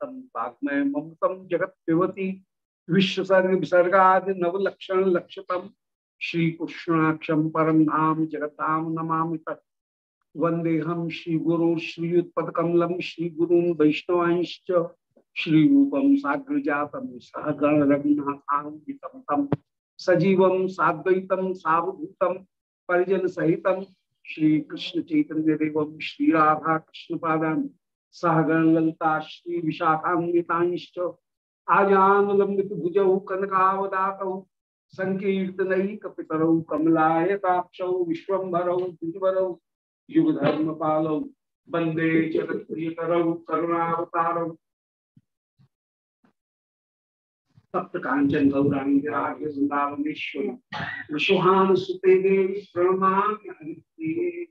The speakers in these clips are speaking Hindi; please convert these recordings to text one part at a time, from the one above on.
तम वाग्मय ममतम जगत पिबती विश्वसर्ग विसर्गा नवलक्षण लक्षतम श्री कृष्णाक्षम परम धाम जगताम नमा तत्। वंदेहम श्री गुरु श्रीयुत्पकमलम श्री गुरु वैष्णवांश्च श्री साग्र जातम सहगण रघुनाथान्वितम सजीव साद्वैतम सावधूतम परिजन सहित श्री कृष्ण चैतन्य देव श्री राधा कृष्ण पादान सहगण ललिता श्री विशाखान्विताश्च आजान लंबित भुजौ कनकावदात संकीर्तनैकपितरौ कमलायताक्षौ विश्वम्भरौ द्विजवरौ युगधर्म पालौ वंदे जगत्प्रियकरौ करुणावतारौ सप्त कांचन गौरांगी सुते देवी प्रणमामि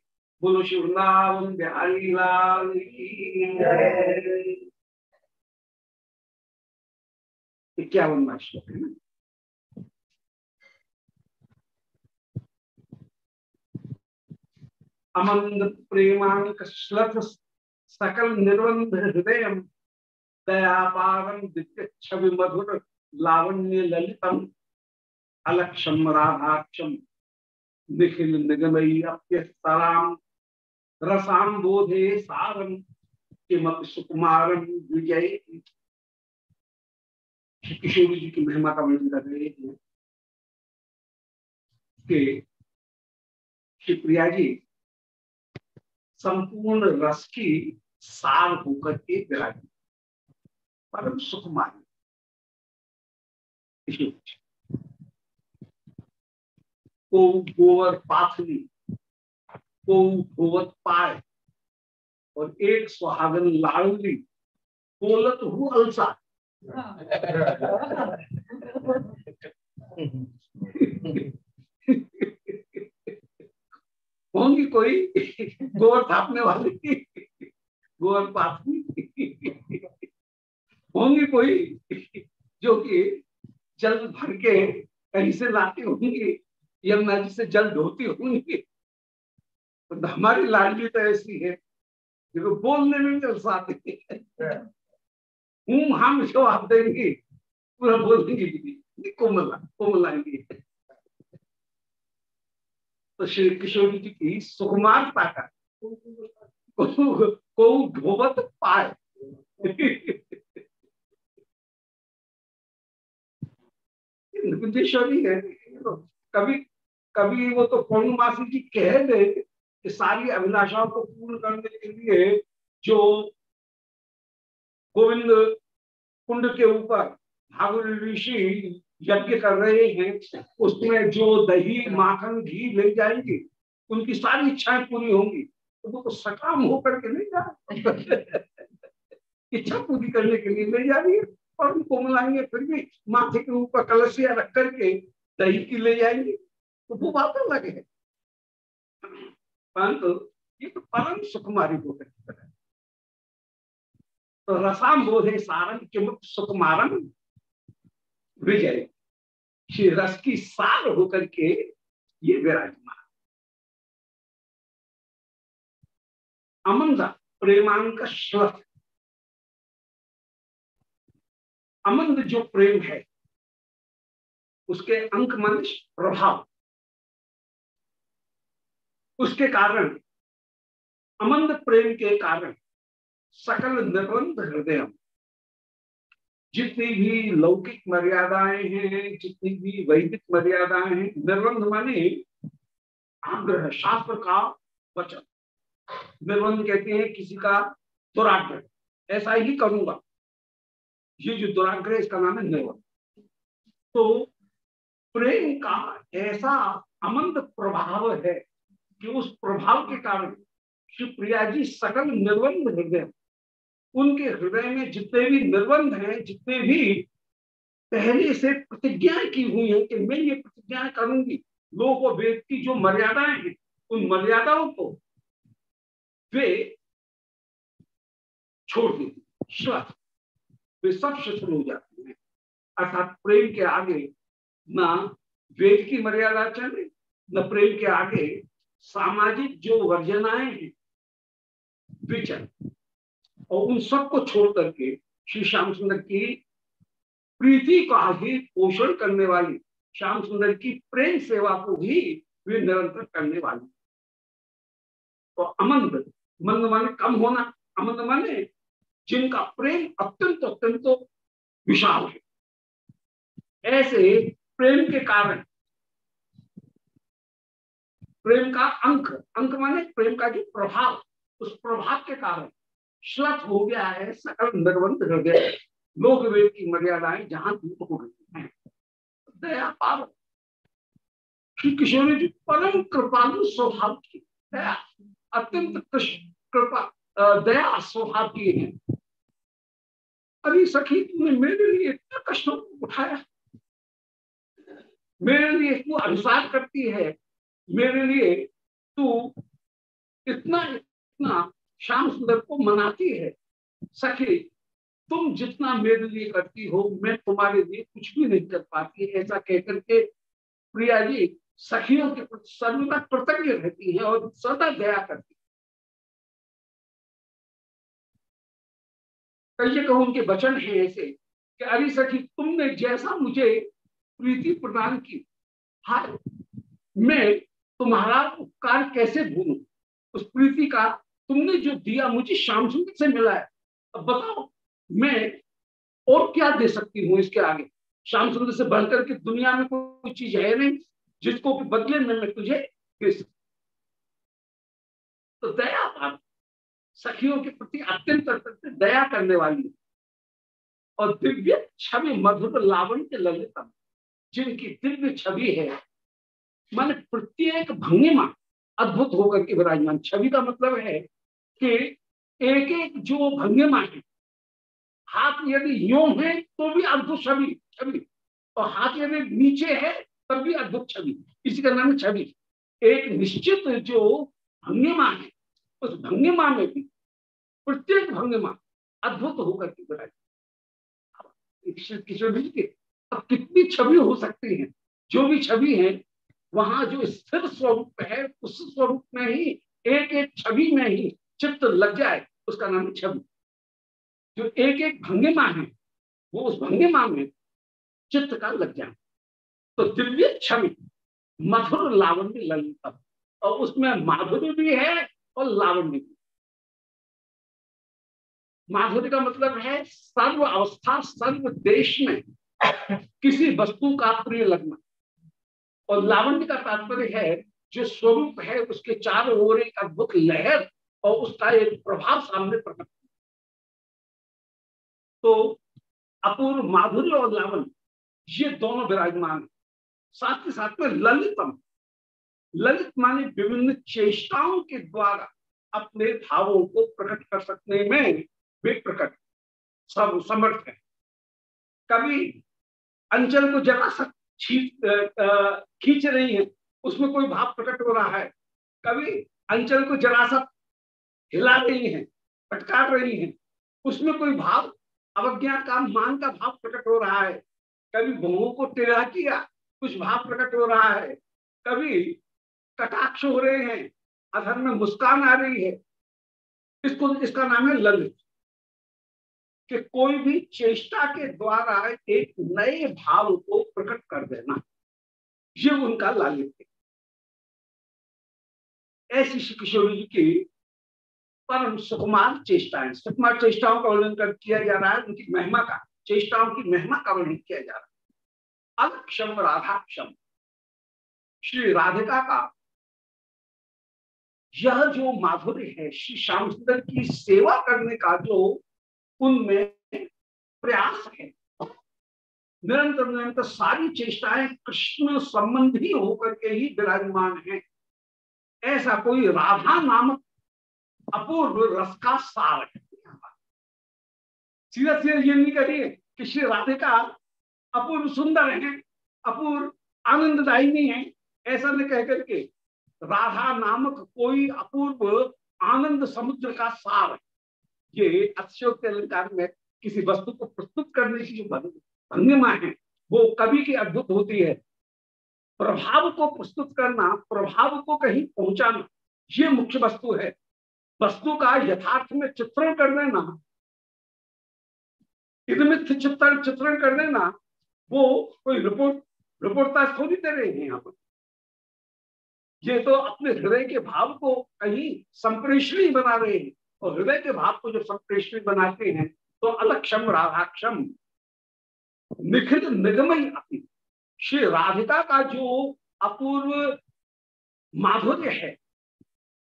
बोलो शिवृंदावन बिहारी लाल इक्यावन श्लोक है ना अमंद प्रेमांक श्लथ सकल निर्बंध हृदय दयापारम दिव्य छवि मधुर लावण्य ललितम अलक्षम राधाक्षम निखिल निगमय्यप्यस्तराम रसाम बोधे सारम किमप सुकुमारम विजय। किशोरी जी की महिमा का वर्णन कर रहे हैं। कि शिवप्रिया जी, संपूर्ण रस की सार होकर के विराजी परम सुखमानी को गोवर पाथली को गोवत पाए और एक सुहागन लाड़ली, बोलत हूँ अलसा। होंगी कोई गोबर थापने वाली, गोर पाथनी होंगी कोई जो कि जल भर के कहीं से लाती होंगी यमुना जी से जल ढोती होंगी तो हमारी लाडली तो ऐसी है देखो बोलने में भी जलसाते हूँ। हम जवाब देंगे पूरा बोलेंगे कोमला कोमलाएँगे तो श्री किशोर जी की सुकुमारता का को ढोबत पाए। है कभी कभी वो तो पूर्णमासी जी कह दे सारी अभिलाषाओं को पूर्ण करने के लिए जो गोविंद कुंड के ऊपर भागुल ऋषि यज्ञ कर रहे हैं, उसमें जो दही, माखन, घी ले जाएँगे, उनकी सारी इच्छाएँ पूरी होंगी तो वो तो सकाम होकर के नहीं जा इच्छा पूरी करने के लिए ले जा रही है, और उनको मिलाएँगे फिर भी माथे के ऊपर कलशिया रख करके दही की ले जाएँगे तो वो बात अलग है। परंतु ये तो परम सुकुमारी को तो रसाम बोधे सारंग किमुख सुकुमारम विजय। श्री रस की सार होकर के ये विराजमान। अमंद, प्रेमांक श्लथ अमंद जो प्रेम है, उसके अंक मंच प्रभाव। उसके कारण, अमंद प्रेम के कारण, सकल निर्बंध हृदय जितनी भी लौकिक मर्यादाएँ हैं, जितनी भी वैदिक मर्यादाएँ हैं, निर्बंध माने आग्रह, शास्त्र का वचन। निर्बंध कहते हैं किसी का दुराग्रह। ऐसा ही करूँगा। ये जो दुराग्रह इसका नाम है निर्बंध। तो प्रेम का ऐसा अमंद प्रभाव है कि उस प्रभाव के कारण श्री प्रिया जी सकल निर्बंध हृदय उनके हृदय में जितने भी निर्बंध हैं, जितने भी पहले से प्रतिज्ञा की हुई है कि मैं ये प्रतिज्ञा करूँगी लोक और वेद की जो मर्यादाएँ हैं, उन मर्यादाओं को वे छोड़ देती श्वास। वे सब शिथिल हो जाती हैं। अर्थात प्रेम के आगे न वेद की मर्यादा चले न प्रेम के आगे सामाजिक जो वर्जनाएँ हैं विचर और उन सबको छोड़ करके श्री श्याम सुंदर की प्रीति का ही पोषण करने वाली, श्याम सुंदर की प्रेम सेवा को भी वे निरंतर करने वाली। तो अमंद मंद माने कम होना अमंद माने जिनका प्रेम अत्यंत अत्यंत विशाल है। ऐसे प्रेम के कारण प्रेम का अंक अंक माने प्रेम का जो प्रभाव, उस प्रभाव के कारण श्लत हो गया है, सकल निर्वंत हृदय लोक वेद की मर्यादाएँ जहाँ दूर हो गई हैं। दया पाव श्री किशोर जी परम कृपालु स्वभाव की, दया, अत्यंत कृपा दया स्वभाव की है। अरे सखी तुमने मेरे लिए इतना कष्टों उठाया। मेरे लिए तू अनुसार करती है। मेरे लिए तू इतना इतना श्याम सुंदर को मनाती है। सखी, तुम जितना मेरे लिए करती हो, मैं तुम्हारे लिए कुछ भी नहीं कर पाती। ऐसा कहकर के प्रिया जी सखियों के प्रति सर्वदा कृतज्ञ रहती है और सदा दया करती कहिए कहो, उनके वचन है ऐसे कि, अरे सखी, तुमने जैसा मुझे प्रीति प्रदान की, हाय, मैं तुम्हारा उपकार कैसे भूलू? उस प्रीति का तुमने जो दिया मुझे श्याम सुंदर से मिला है। अब बताओ, मैं और क्या दे सकती हूँ इसके आगे? श्याम सुंदर से बढ़कर के दुनिया में कोई चीज़ है नहीं, जिसको बदले में मैं तुझे दे सकती तो दया भाव सखियों के प्रति अत्यंत अत्यंत दया करने वाली और दिव्य छवि मधुर लावण्य ललितम जिनकी दिव्य छवि है मान प्रत्येक भंगिमा अद्भुत होकर के विराजमान। छवि का मतलब है कि एक एक जो भंगिमा है, हाथ यदि यो है तो भी अद्भुत छवि छवि। और हाथ यदि नीचे है, तब भी अद्भुत छवि। इसी का नाम छवि। एक निश्चित जो भंगिमा है, उस भंगिमा में भी प्रत्येक भंगिमा अद्भुत होकर के विराज किशोर जी के, अब कितनी छवि हो सकती है? जो भी छवि है वहाँ जो स्थिर स्वरूप है, उस स्वरूप में ही एक एक छवि में ही चित्त लग जाए, उसका नाम है छवि। जो एक एक भंगिमा है, वो उस भंगिमा में चित्त का लग जाए। तो दिव्य छवि, मधुर लावण्य ललितम और उसमें माधुर्य भी है और लावण्य भी। माधुर्य का मतलब है सर्व अवस्था, सर्व देश में किसी वस्तु का प्रिय लगना। और लावण्य का तात्पर्य है, जो स्वरूप है, उसके चारों ओर एक अद्भुत लहर और उसका एक प्रभाव सामने प्रकट तो अपूर्व माधुर्य और लावण ये दोनों विराजमान साथ ही साथ में ललितम, ललित माने विभिन्न चेष्टाओं के द्वारा अपने भावों को प्रकट कर सकने में वे प्रकट, सब समर्थ है। कभी अंचल को जरा सा खींच रही है। उसमें कोई भाव प्रकट हो रहा है। कभी अंचल को जरा सा हिला रही है पटकार रही है। उसमें कोई भाव, अवज्ञा का, मान का भाव प्रकट हो रहा है। कभी बहुओं को टेढ़ा किया, कुछ भाव प्रकट हो रहा है। कभी कटाक्ष हो रहे हैं, अधर में मुस्कान आ रही है। इसको, इसका नाम है ललित कि कोई भी चेष्टा के द्वारा एक नए भाव को प्रकट कर देना, ये उनका लालित्य ऐसी श्री किशोर जी की परम सुकुमार चेष्टाएँ, सुकुमार चेष्टाओं का वर्णन कर किया जा रहा है, उनकी महिमा का, चेष्टाओं की महिमा का वर्णन किया जा रहा है। अलक्षम क्षम श्री राधिका का, यह जो माधुर्य है, श्री श्याम सुंदर की सेवा करने का जो उनमें प्रयास है। निरंतर निरंतर सारी चेष्टाएँ कृष्ण संबंधी होकर के ही विराजमान है। ऐसा कोई राधा नामक अपूर्व रस का सार है। सीधा सीधा ये नहीं करिए कि श्री राधिका अपूर्व सुंदर है, अपूर्व आनंददायी है। ऐसा नहीं कह करके राधा नामक कोई अपूर्व आनंद समुद्र का सार है। ये अतिशोक्त अलंकार में किसी वस्तु को प्रस्तुत करने की जो भंगिमा है, वो कभी की अद्भुत होती है। प्रभाव को प्रस्तुत करना, प्रभाव को कहीं पहुंचाना, ये मुख्य वस्तु है। वस्तु का यथार्थ में चित्रण कर देना इनमित चित्रण चित्रण कर देना, वो कोई रिपोर्ट रिपोर्टता थोड़ी दे रहे हैं यहाँ पर। ये तो अपने हृदय के भाव को कहीं संप्रेषणी बना रहे हैं। और हृदय के भाव को जब संप्रेषणी बनाते हैं तो अलक्षम राधाक्षम। निखिल निगमय अपनी श्री राधिका का जो अपूर्व माधुर्य है,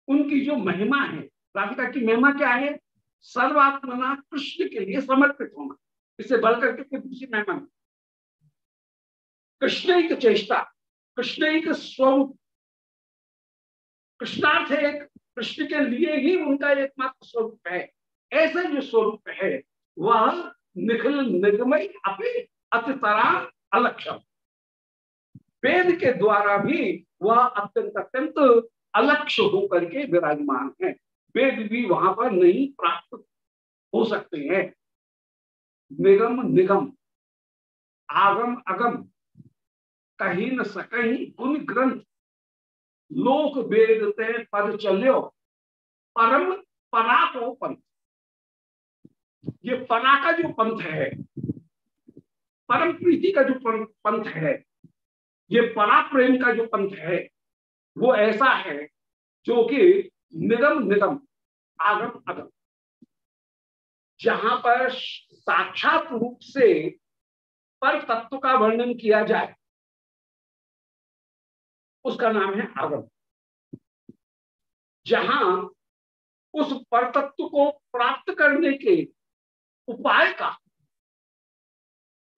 उनकी जो महिमा है, राधिका की महिमा क्या है? सर्वात्मना कृष्ण के लिए समर्पित होना। इससे बढ़कर के फिर दूसरी महिमा कृष्ण एक चेष्टा, कृष्ण एक स्वरूप। कृष्णार्थ एक कृष्ण के लिए ही उनका एकमात्र स्वरूप है। ऐसा जो स्वरूप है, वह निखिल निगमय अपने अतितरा अलक्षम। वेद के द्वारा भी वह अत्यंत अत्यंत अलक्ष होकर के विराजमान है। वेद भी वहाँ पर नहीं प्राप्त हो सकते हैं। निगम निगम, आगम अगम, कहीं न सकहीं गुण ग्रंथ लोक वेद ते पर चलो परम को पंथ। ये परा का जो पंथ है, परम प्रीति का जो पंथ है, ये परा प्रेम का जो पंथ है, वो ऐसा है जो कि निगम निगम, आगम अगम जहाँ पर साक्षात रूप से पर तत्व का वर्णन किया जाए उसका नाम है आगम। जहाँ उस परतत्व को प्राप्त करने के उपाय का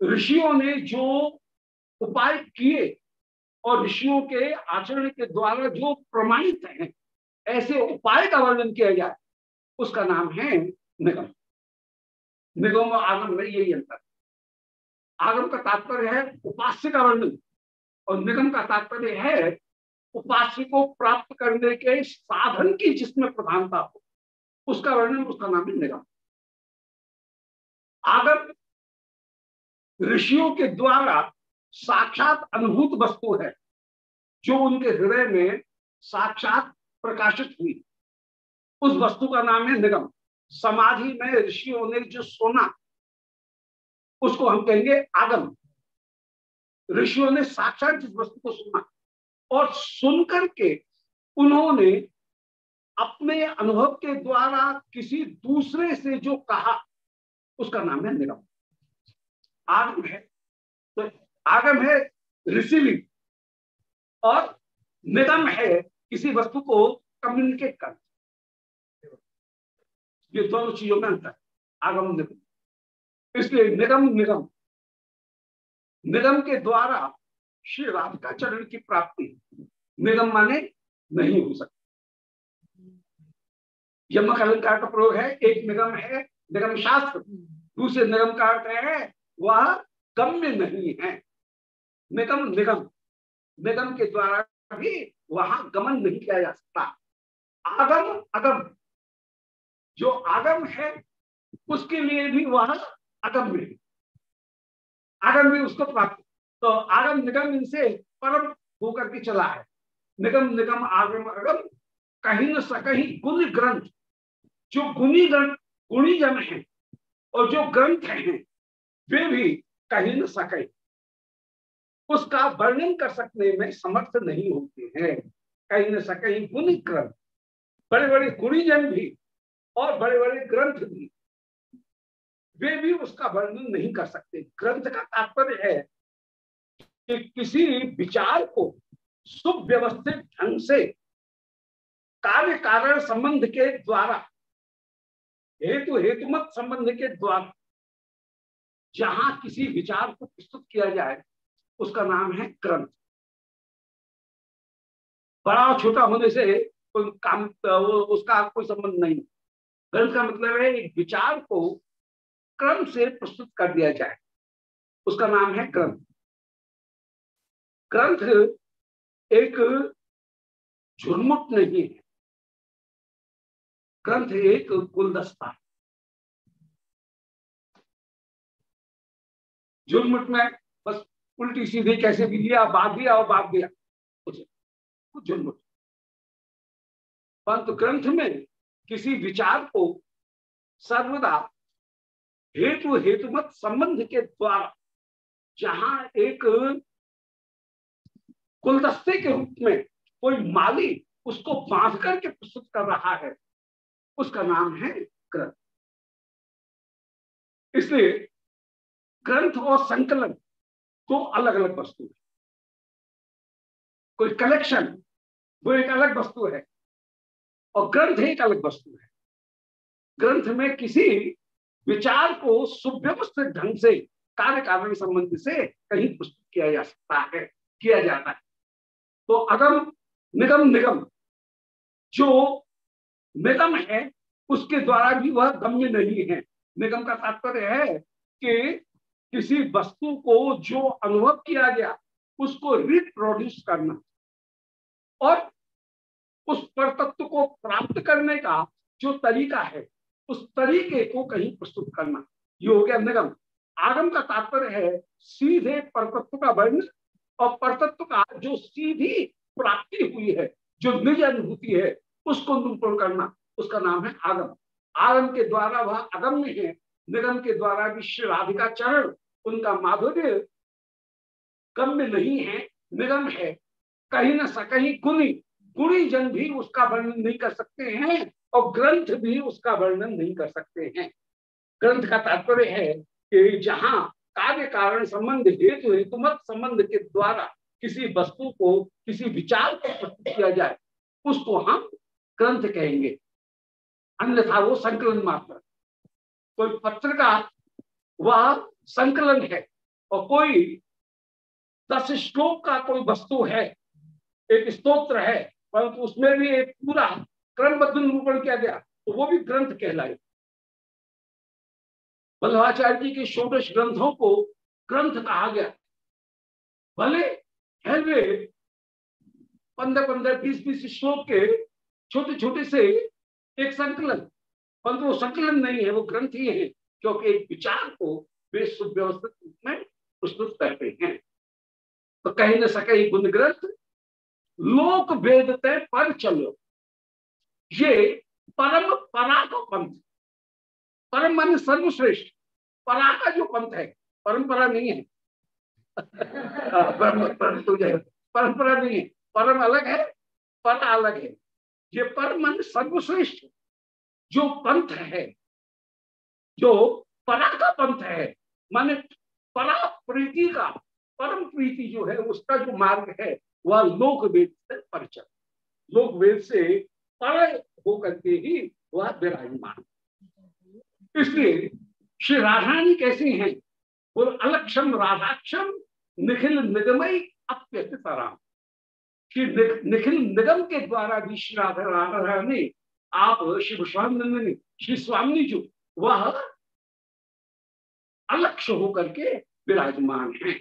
ऋषियों ने जो उपाय किए और ऋषियों के आचरण के द्वारा जो प्रमाणित है, ऐसे उपाय का वर्णन किया जाए, उसका नाम है निगम। निगम और आगम में यही अंतर। आगम का तात्पर्य है उपास्य का वर्णन। और निगम का तात्पर्य है उपास्य को प्राप्त करने के साधन की जिसमें प्रधानता हो, उसका वर्णन उसका नाम है निगम। आगम ऋषियों के द्वारा साक्षात अनुभूत वस्तु है, जो उनके हृदय में साक्षात प्रकाशित हुई। उस वस्तु का नाम है निगम। समाधि में ऋषियों ने जो सोना, उसको हम कहेंगे आगम। ऋषियों ने साक्षात जिस वस्तु को सुना। और सुनकर के उन्होंने अपने अनुभव के द्वारा किसी दूसरे से जो कहा, उसका नाम है निगम। आगम है। तो आगम है रिसीविंग और निगम है किसी वस्तु को कम्युनिकेट कर ये दोनों चीज़ों में अंतर आगम निगम। इसलिए निगम निगम। निगम के द्वारा श्री राधिका चरण की प्राप्ति निगम माने नहीं हो सकती। यमक अलंकार का प्रयोग है, एक निगम है, निगम शास्त्र। दूसरे निगम का अर्थ है, वह गम्य नहीं है। निगम निगम। निगम के द्वारा भी वहाँ गमन नहीं किया जा सकता। आगम, अगम। जो आगम है, उसके लिए भी वह अगम है। आगम भी उसको प्राप्त तो आगम निगम इनसे परम होकर के चला है। निगम निगम, आगम अगम कहीं न सकहीं गुण ग्रंथ। जो गुणी ग्रंथ गुणी जन है और जो ग्रंथ हैं, वे भी कहीं न सके उसका वर्णन कर सकने में समर्थ नहीं होते हैं। कहीं न सके गुणी ग्रंथ। बड़े बड़े गुणीजन भी और बड़े बड़े ग्रंथ भी। वे भी उसका वर्णन नहीं कर सकते। ग्रंथ का तात्पर्य है कि किसी विचार को सुव्यवस्थित ढंग से कार्य कारण संबंध के द्वारा, हेतु हेतुमत संबंध के द्वारा जहाँ किसी विचार को प्रस्तुत किया जाए, उसका नाम है ग्रंथ। बड़ा छोटा होने से कोई काम उसका कोई संबंध नहीं। ग्रंथ का मतलब है एक विचार को क्रम से प्रस्तुत कर दिया जाए। उसका नाम है ग्रंथ ग्रंथ एक झुरमुट नहीं है। ग्रंथ एक गुलदस्ता झुरमुट में बस उल्टी सीधी कैसे भी लिया बात दिया और बात दिया झुरमुट। परंतु ग्रंथ में किसी विचार को सर्वदा हेतु हेतुमत संबंध के द्वारा, जहाँ एक गुलदस्ते के रूप में कोई माली उसको बाँध करके प्रस्तुत कर रहा है, उसका नाम है ग्रंथ। इसलिए ग्रंथ और संकलन दो अलग अलग वस्तु है। कोई कलेक्शन, वो एक अलग वस्तु है, और ग्रंथ एक अलग वस्तु है। ग्रंथ में किसी विचार को सुव्यवस्थित ढंग से कार्य कारण संबंध से कहीं प्रस्तुत किया जा सकता है, किया जाता है। तो अगम निगम निगम, जो निगम है, उसके द्वारा भी वह गम्य नहीं है। निगम का तात्पर्य है कि किसी वस्तु को जो अनुभव किया गया, उसको रिप्रोड्यूस करना और उस परतत्व को प्राप्त करने का जो तरीका है उस तरीके को कहीं प्रस्तुत करना। ये हो गया निगम। आगम का तात्पर्य है सीधे परतत्व का वर्ण और परतत्व का जो सीधी प्राप्ति हुई है, जो निज अनुभूति है, उसको निरूपण करना। उसका नाम है आगम। आगम के द्वारा वह अगम्य है। निगम के द्वारा भी श्री राधिका चरण, उनका माधुर्य गम्य नहीं है, निगम है। कहीं न कहीं गुणी गुणी जन भी उसका वर्णन नहीं कर सकते हैं। और ग्रंथ भी उसका वर्णन नहीं कर सकते हैं। ग्रंथ का तात्पर्य है कि जहाँ कार्य कारण संबंध, हेतु हेतु मत संबंध के द्वारा किसी वस्तु को, किसी विचार को प्रस्तुत किया जाए, उसको हम ग्रंथ कहेंगे। अन्यथा वो संकलन मात्र। कोई पत्र का वह संकलन है और कोई दस श्लोक का कोई वस्तु है, एक स्तोत्र है, परंतु उसमें भी एक पूरा क्रमबद्ध निरूपण किया गया तो वो भी ग्रंथ कहलाए। वल्लभाचार्य जी के षोडश ग्रंथों को ग्रंथ कहा गया। भले है वे पंद्रह पंद्रह बीस बीस श्लोक के छोटे छोटे से एक संकलन परंतु वो संकलन नहीं है, वो ग्रंथ ही है, क्योंकि एक विचार को वे सुव्यवस्थित रूप में प्रस्तुत करते हैं। तो कहीं न सके गुण ग्रंथ, लोक वेद तय पर चलो। ये परम परा का पंथ। परम मान सर्वश्रेष्ठ। परा का जो पंथ है, परंपरा नहीं है। परंपरा नहीं है। परम अलग है, पर अलग है। ये परम मन सर्वश्रेष्ठ। जो पंथ है, जो परा का पंथ है, माने परा प्रीति का, परम प्रीति जो है, उसका जो मार्ग है, वह लोक वेद से परिचय लोक वेद से पर होकर के ही वह विराजमान। इसलिए श्री राधानी कैसी हैं? वो अलक्षम राधाक्षम निखिल निगमय अप्यतितराम श्री निखिल निगम के द्वारा भी श्री राधा राधा आप श्री स्वामी श्री स्वामी जो वह अलक्ष होकर के विराजमान है।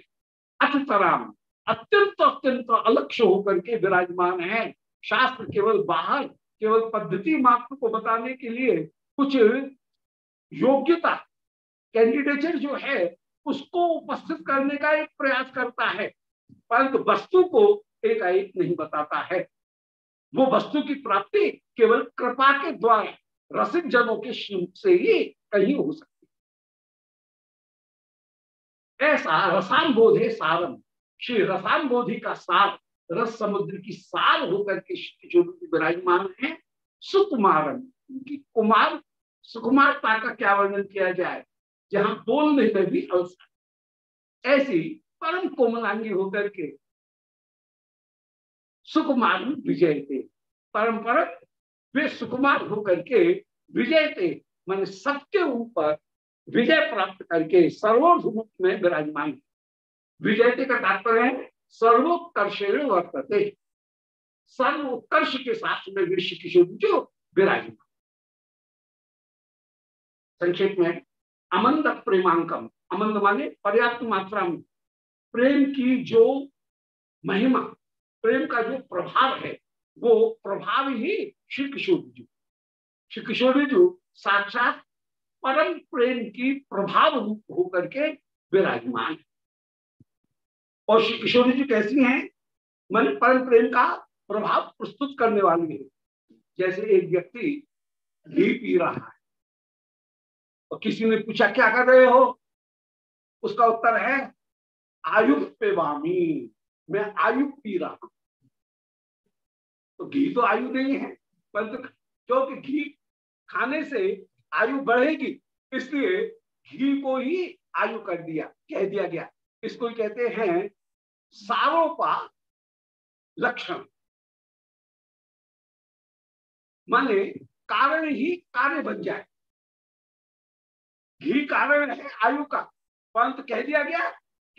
अतराम अत्यंत अत्यंत अलक्ष होकर के विराजमान है। शास्त्र केवल बाहर केवल पद्धति मात्र को बताने के लिए कुछ योग्यता कैंडिडेचर जो है, उसको उपस्थित करने का एक प्रयास करता है। परंतु वस्तु को एक एक नहीं बताता है। वो वस्तु की प्राप्ति केवल कृपा के द्वारा, रसिक जनों के से ही कहीं हो सकती ऐसा रसान बोधे सारम श्री रसान बोधि का सार रस समुद्र की सार होकर के जो विराजमान है। सुकुमारम उनकी कुमार सुकुमारता का क्या वर्णन किया जाए? जहाँ बोलने में भी अवसर ऐसी परम कोमलांगी होकर के सुकुमार विजय थे। परंपरा, वे सुकुमार होकर के विजय थे। मान सबके ऊपर विजय प्राप्त करके सर्वोरूप में विराजमान विजय का तात्पर्य है? सर्वोत्कर्ष वर्तते। सर्वोत्कर्ष के साथ में विश्व किशोर जो विराजमान। संक्षेप में, अमंद प्रेमांकम। अमंद माने पर्याप्त मात्रा में। प्रेम की जो महिमा, प्रेम का जो प्रभाव है, वो प्रभाव ही श्री किशोर जी। श्री किशोर जी साक्षात परम प्रेम की प्रभाव रूप होकर के विराजमान। और श्री किशोर जी कैसी हैं? मन परम प्रेम का प्रभाव प्रस्तुत करने वाली है। जैसे एक व्यक्ति घी पी रहा है। और किसी ने पूछा, क्या कर रहे हो? उसका उत्तर है आयु पेवामी मैं आयु पी रहा हूँ। तो घी तो आयु नहीं है, परंतु क्योंकि घी खाने से आयु बढ़ेगी, इसलिए घी को ही आयु कर दिया, कह दिया गया। इसको कहते हैं सारोपा लक्षण। माने कारण ही कार्य बन जाए। घी कारण है आयु का। परंतु कह दिया गया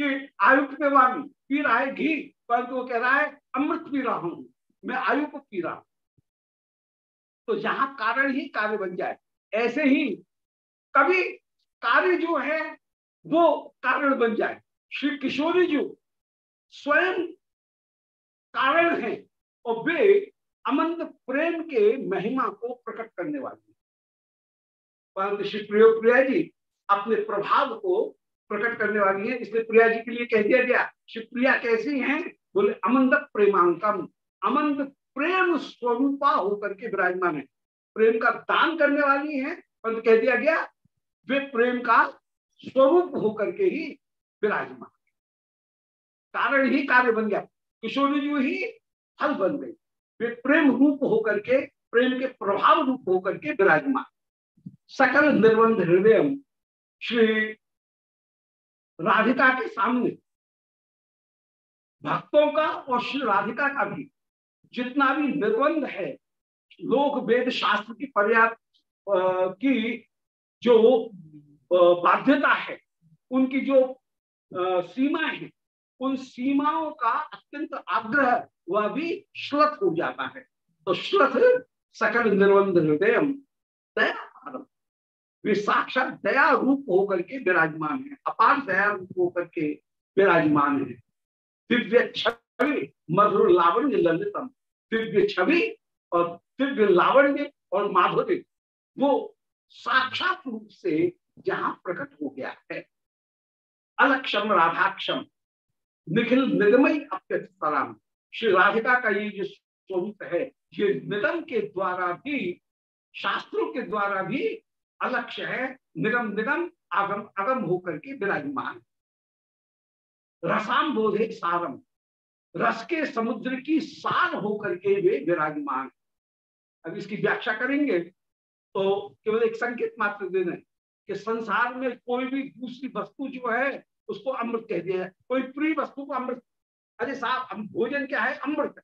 कि आयु पे वामी, पी रहा है घी। परंतु वो कह रहा है, अमृत पी रहा हूँ। मैं आयु को पी रहा हूँ। तो जहाँ कारण ही कार्य बन जाए, ऐसे ही कभी कार्य जो है, वो कारण बन जाए। श्री किशोरी जी स्वयं कारण है और वे अमंत प्रेम के महिमा को प्रकट करने वाली परंतु श्री प्रिय प्रिया जी अपने प्रभाव को प्रकट करने वाली है, इसलिए प्रिया जी के लिए कह दिया गया, श्री प्रिया कैसी हैं? बोले अमंत प्रेमांकम अमंत प्रेम स्वरूपा होकर के विराजमान है। प्रेम का दान करने वाली है। परंतु कह दिया गया, वे प्रेम का स्वरूप होकर के ही विराजमान कारण ही कार्य बन गया। किशोरी जी ही फल बन गई। वे प्रेम रूप होकर के, प्रेम के प्रभाव रूप होकर के विराजमान। सकल निर्बंध हृदय श्री राधिका के सामने। भक्तों का और श्री राधिका का भी जितना भी निर्बंध है, लोक वेद शास्त्र की पर्याप्त की जो बाध्यता है, उनकी जो सीमाएँ हैं उन सीमाओं का अत्यंत आग्रह, वह भी श्लथ हो जाता है। तो श्लथ सकल निर्बंध हृदय दया वे साक्षात दया रूप होकर के विराजमान है, अपार दया रूप होकर के विराजमान है। दिव्य छवि मधुर लावण्य ललितम। दिव्य छवि और दिव्य लावण्य और माधुर्य, वो साक्षात रूप से जहाँ प्रकट हो गया है। अलक्षम राधाक्षम निखिल निगमय अप्यम श्री राधिका का ये जो स्वरूप है, ये निगम के द्वारा भी, शास्त्रों के द्वारा भी अलक्ष्य है। निगम निगम, आगम, अगम होकर के विराजमान। रसाम बोधे सारम। रस के समुद्र की सार होकर के वे विराजमान। अब इसकी व्याख्या करेंगे तो केवल एक संकेत मात्र देना कि संसार में कोई भी दूसरी वस्तु जो है उसको अमृत कह दिया कोई प्रिय वस्तु को अमृत अरे साहब भोजन क्या है? अमृत।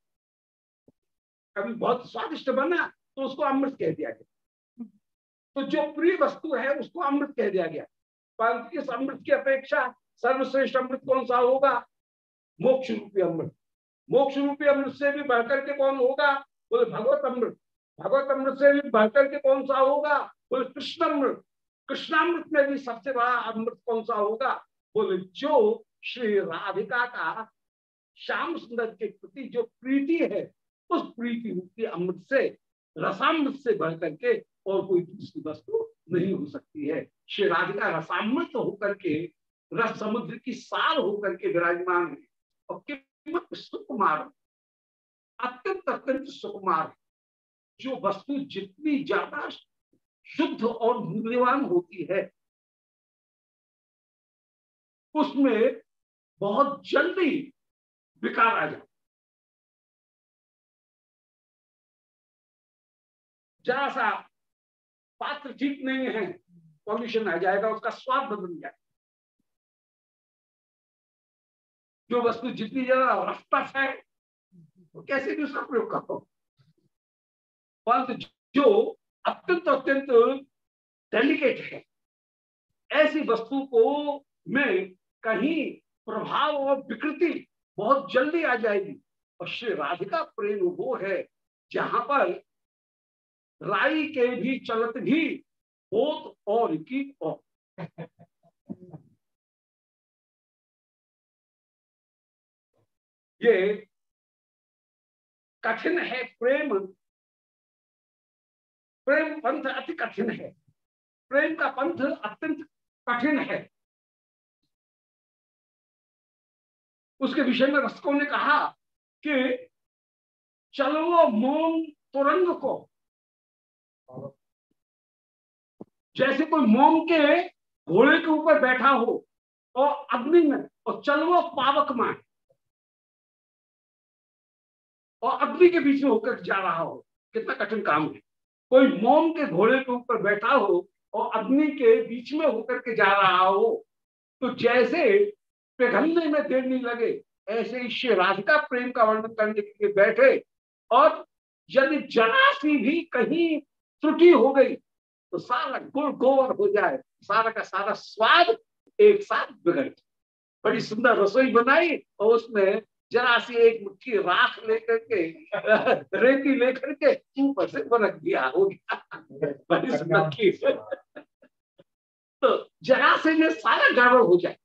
कभी बहुत स्वादिष्ट बना तो उसको अमृत कह दिया गया। तो जो प्रिय वस्तु है, उसको अमृत कह दिया गया। परंतु इस अमृत की अपेक्षा सर्वश्रेष्ठ अमृत कौन सा होगा? मोक्ष रूपी अमृत। मोक्ष रूपी अमृत से भी बढ़कर के कौन होगा? बोले, भगवत अमृत। भगवत अमृत से भी बढ़कर के कौन सा होगा? बोले, कृष्ण अमृत। कृष्णामृत में भी सबसे बड़ा अमृत कौन सा होगा? बोले जो श्री राधिका का श्याम सुंदर के प्रति जो प्रीति है, उस प्रीति रूपी अमृत से, रसामृत से बढ़ करके और कोई दूसरी वस्तु नहीं हो सकती है। श्री राधिका रसामृत होकर के, रस समुद्र की सार होकर के विराजमान है और किमत सुकुमार, अत्यंत अत्यंत सुकुमार जो वस्तु जितनी ज़्यादा शुद्ध और मूल्यवान होती है उसमें बहुत जल्दी विकार आ जाए। जरा सा पात्र ठीक नहीं है, पॉल्यूशन आ जाएगा, उसका स्वाद बदल जाए। जो वस्तु जितनी ज़्यादा रफ्तार है तो कैसे भी उसका प्रयोग करो परंतु जो अत्यंत अत्यंत डेलिकेट है, ऐसी वस्तु को में कहीं प्रभाव और विकृति बहुत जल्दी आ जाएगी। और श्री राधिका प्रेम वो है जहाँ पर राई के भी चलत भी होत और की और। ये कठिन है प्रेम। प्रेम पंथ अति कठिन है। प्रेम का पंथ अत्यंत कठिन है। उसके विषय में रस्तकों ने कहा कि चलो मोम तुरंग को। जैसे कोई मोम के घोड़े के ऊपर बैठा हो और अग्नि में और चल वो पावक माए और अग्नि के बीच में होकर जा रहा हो। कितना कठिन काम है। कोई मोम के घोड़े के ऊपर बैठा हो और अग्नि के बीच में होकर के जा रहा हो तो जैसे पिघलने में देर नहीं लगे। ऐसे ही श्री राधिका प्रेम का वर्णन करने के लिए बैठे और यदि जरा सी भी कहीं त्रुटि हो गई तो सारा गुड़ गोवर हो जाए सारा का सारा स्वाद एक साथ बिगड़ बड़ी सुंदर रसोई बनाई और उसमें जरा सी एक मुट्ठी राख लेकर के रेती लेकर के ऊपर से रख दिया हो गया। बड़ी सुंदर खीर तो जरा से में सारा गड़बड़ हो जाए।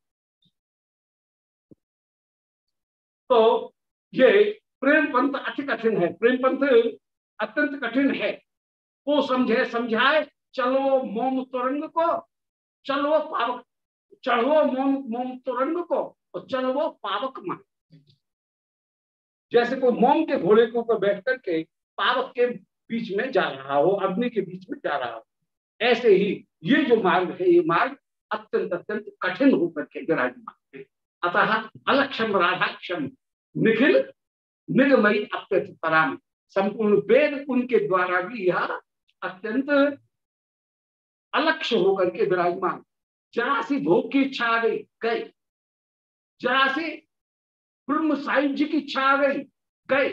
तो ये प्रेम पंथ अति कठिन है। प्रेम पंथ अत्यंत कठिन है। वो समझे, समझाए, चलो मोम तुरंग को, चलो पावक, चढ़ो मोम मोम तुरंग को, और चलो पावक मान जैसे कोई मोम के घोड़े के ऊपर बैठ करके पावक के बीच में जा रहा हो, अग्नि के बीच में जा रहा हो, ऐसे ही ये जो मार्ग है, ये मार्ग अत्यंत अत्यंत कठिन होकर के विराजमान है। अतः अलक्षम राधाक्षम। निखिल निगमयी अत्यंत पराम संपूर्ण वेद उनके द्वारा भी यह अत्यंत अलक्ष्य होकर के विराजमान। जरा सी भोग की इच्छा आ गई गई जरा सी ब्रह्म साहिब की इच्छा आ गई, गए।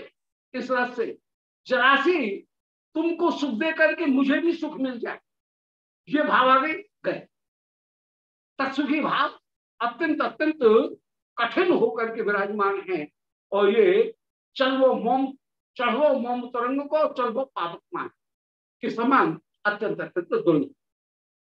इस रस से। जरासी तुमको सुख दे करके मुझे भी सुख मिल जाए, ये भाव आ गए गए। तत्सुखी भाव अत्यंत अत्यंत कठिन होकर के विराजमान है। और ये चलवो मोम चढ़ो मोम तरंग को, चलवो पापमान के समान अत्यंत अत्यंत दुर्लभ।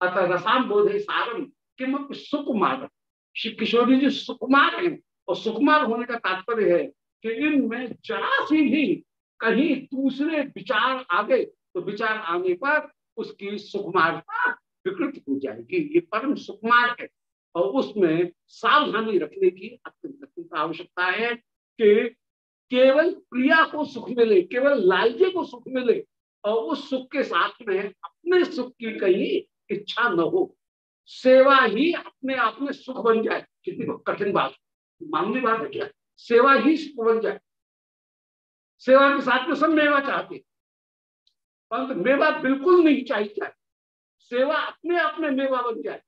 अतः रसाम बोधे सारम किम सुकुमार। श्री किशोरी जी सुकुमार है, और सुकुमार होने का तात्पर्य है कि इनमें जरा सी ही कहीं दूसरे विचार आ गए तो विचार आने पर उसकी सुकुमारता विकृत हो जाएगी। ये परम सुकुमार है, और उसमें सावधानी रखने की अत्यंत अत्यंत आवश्यकता है। कि केवल प्रिया को सुख मिले, केवल लालजी को सुख मिले, और उस सुख के साथ में अपने सुख की कहीं इच्छा न हो। सेवा ही अपने आप में सुख बन जाए। कितनी कठिन बात मामूली बात है क्या? सेवा ही सुख बन जाए। सेवा के साथ में सब मेवा चाहते परंतु मेवा बिल्कुल नहीं चाहिए जाए। सेवा अपने आप में मेवा बन जाए।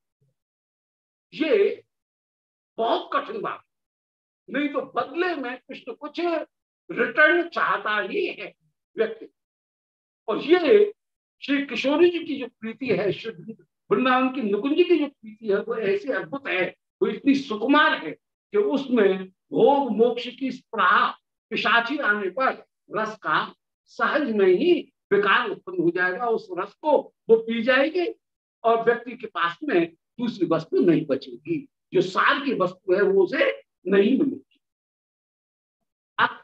ये बहुत कठिन बात नहीं तो बदले में कुछ तो कुछ रिटर्न चाहता ही है व्यक्ति। और ये श्री किशोरी जी की जो प्रीति है, श्री वृंदावन की नुकुंज की जो प्रीति है, वो ऐसी अद्भुत है, वो इतनी सुकुमार है कि उसमें भोग मोक्ष की स्प्राह पिशाची आने पर रस का सहज में ही विकार उत्पन्न हो जाएगा, उस रस को वो पी जाएगी और व्यक्ति के पास में दूसरी वस्तु नहीं बचेगी। जो सार की वस्तु है, वो उसे नहीं मिलेगी अब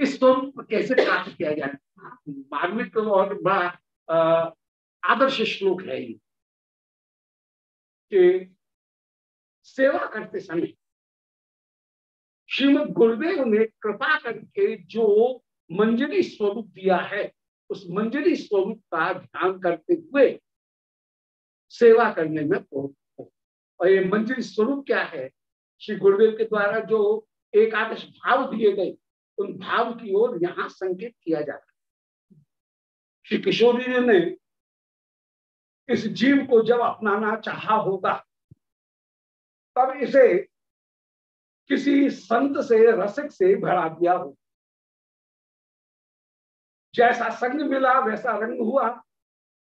इस को कैसे प्राप्त किया जाए? मार्मिक और बड़ा आदर्श श्लोक है ये। कि सेवा करते समय श्रीमद गुरुदेव ने कृपा करके जो मंजरी स्वरूप दिया है, उस मंजरी स्वरूप का ध्यान करते हुए सेवा करने में और ये मंजरी स्वरूप क्या है? श्री गुरुदेव के द्वारा जो एकादश भाव दिए गए, उन भाव की ओर यहाँ संकेत किया जाता है। श्री किशोरी जी ने इस जीव को जब अपनाना चाहा होगा, तब इसे किसी संत से, रसिक से भरा दिया हो। जैसा संग मिला वैसा रंग हुआ,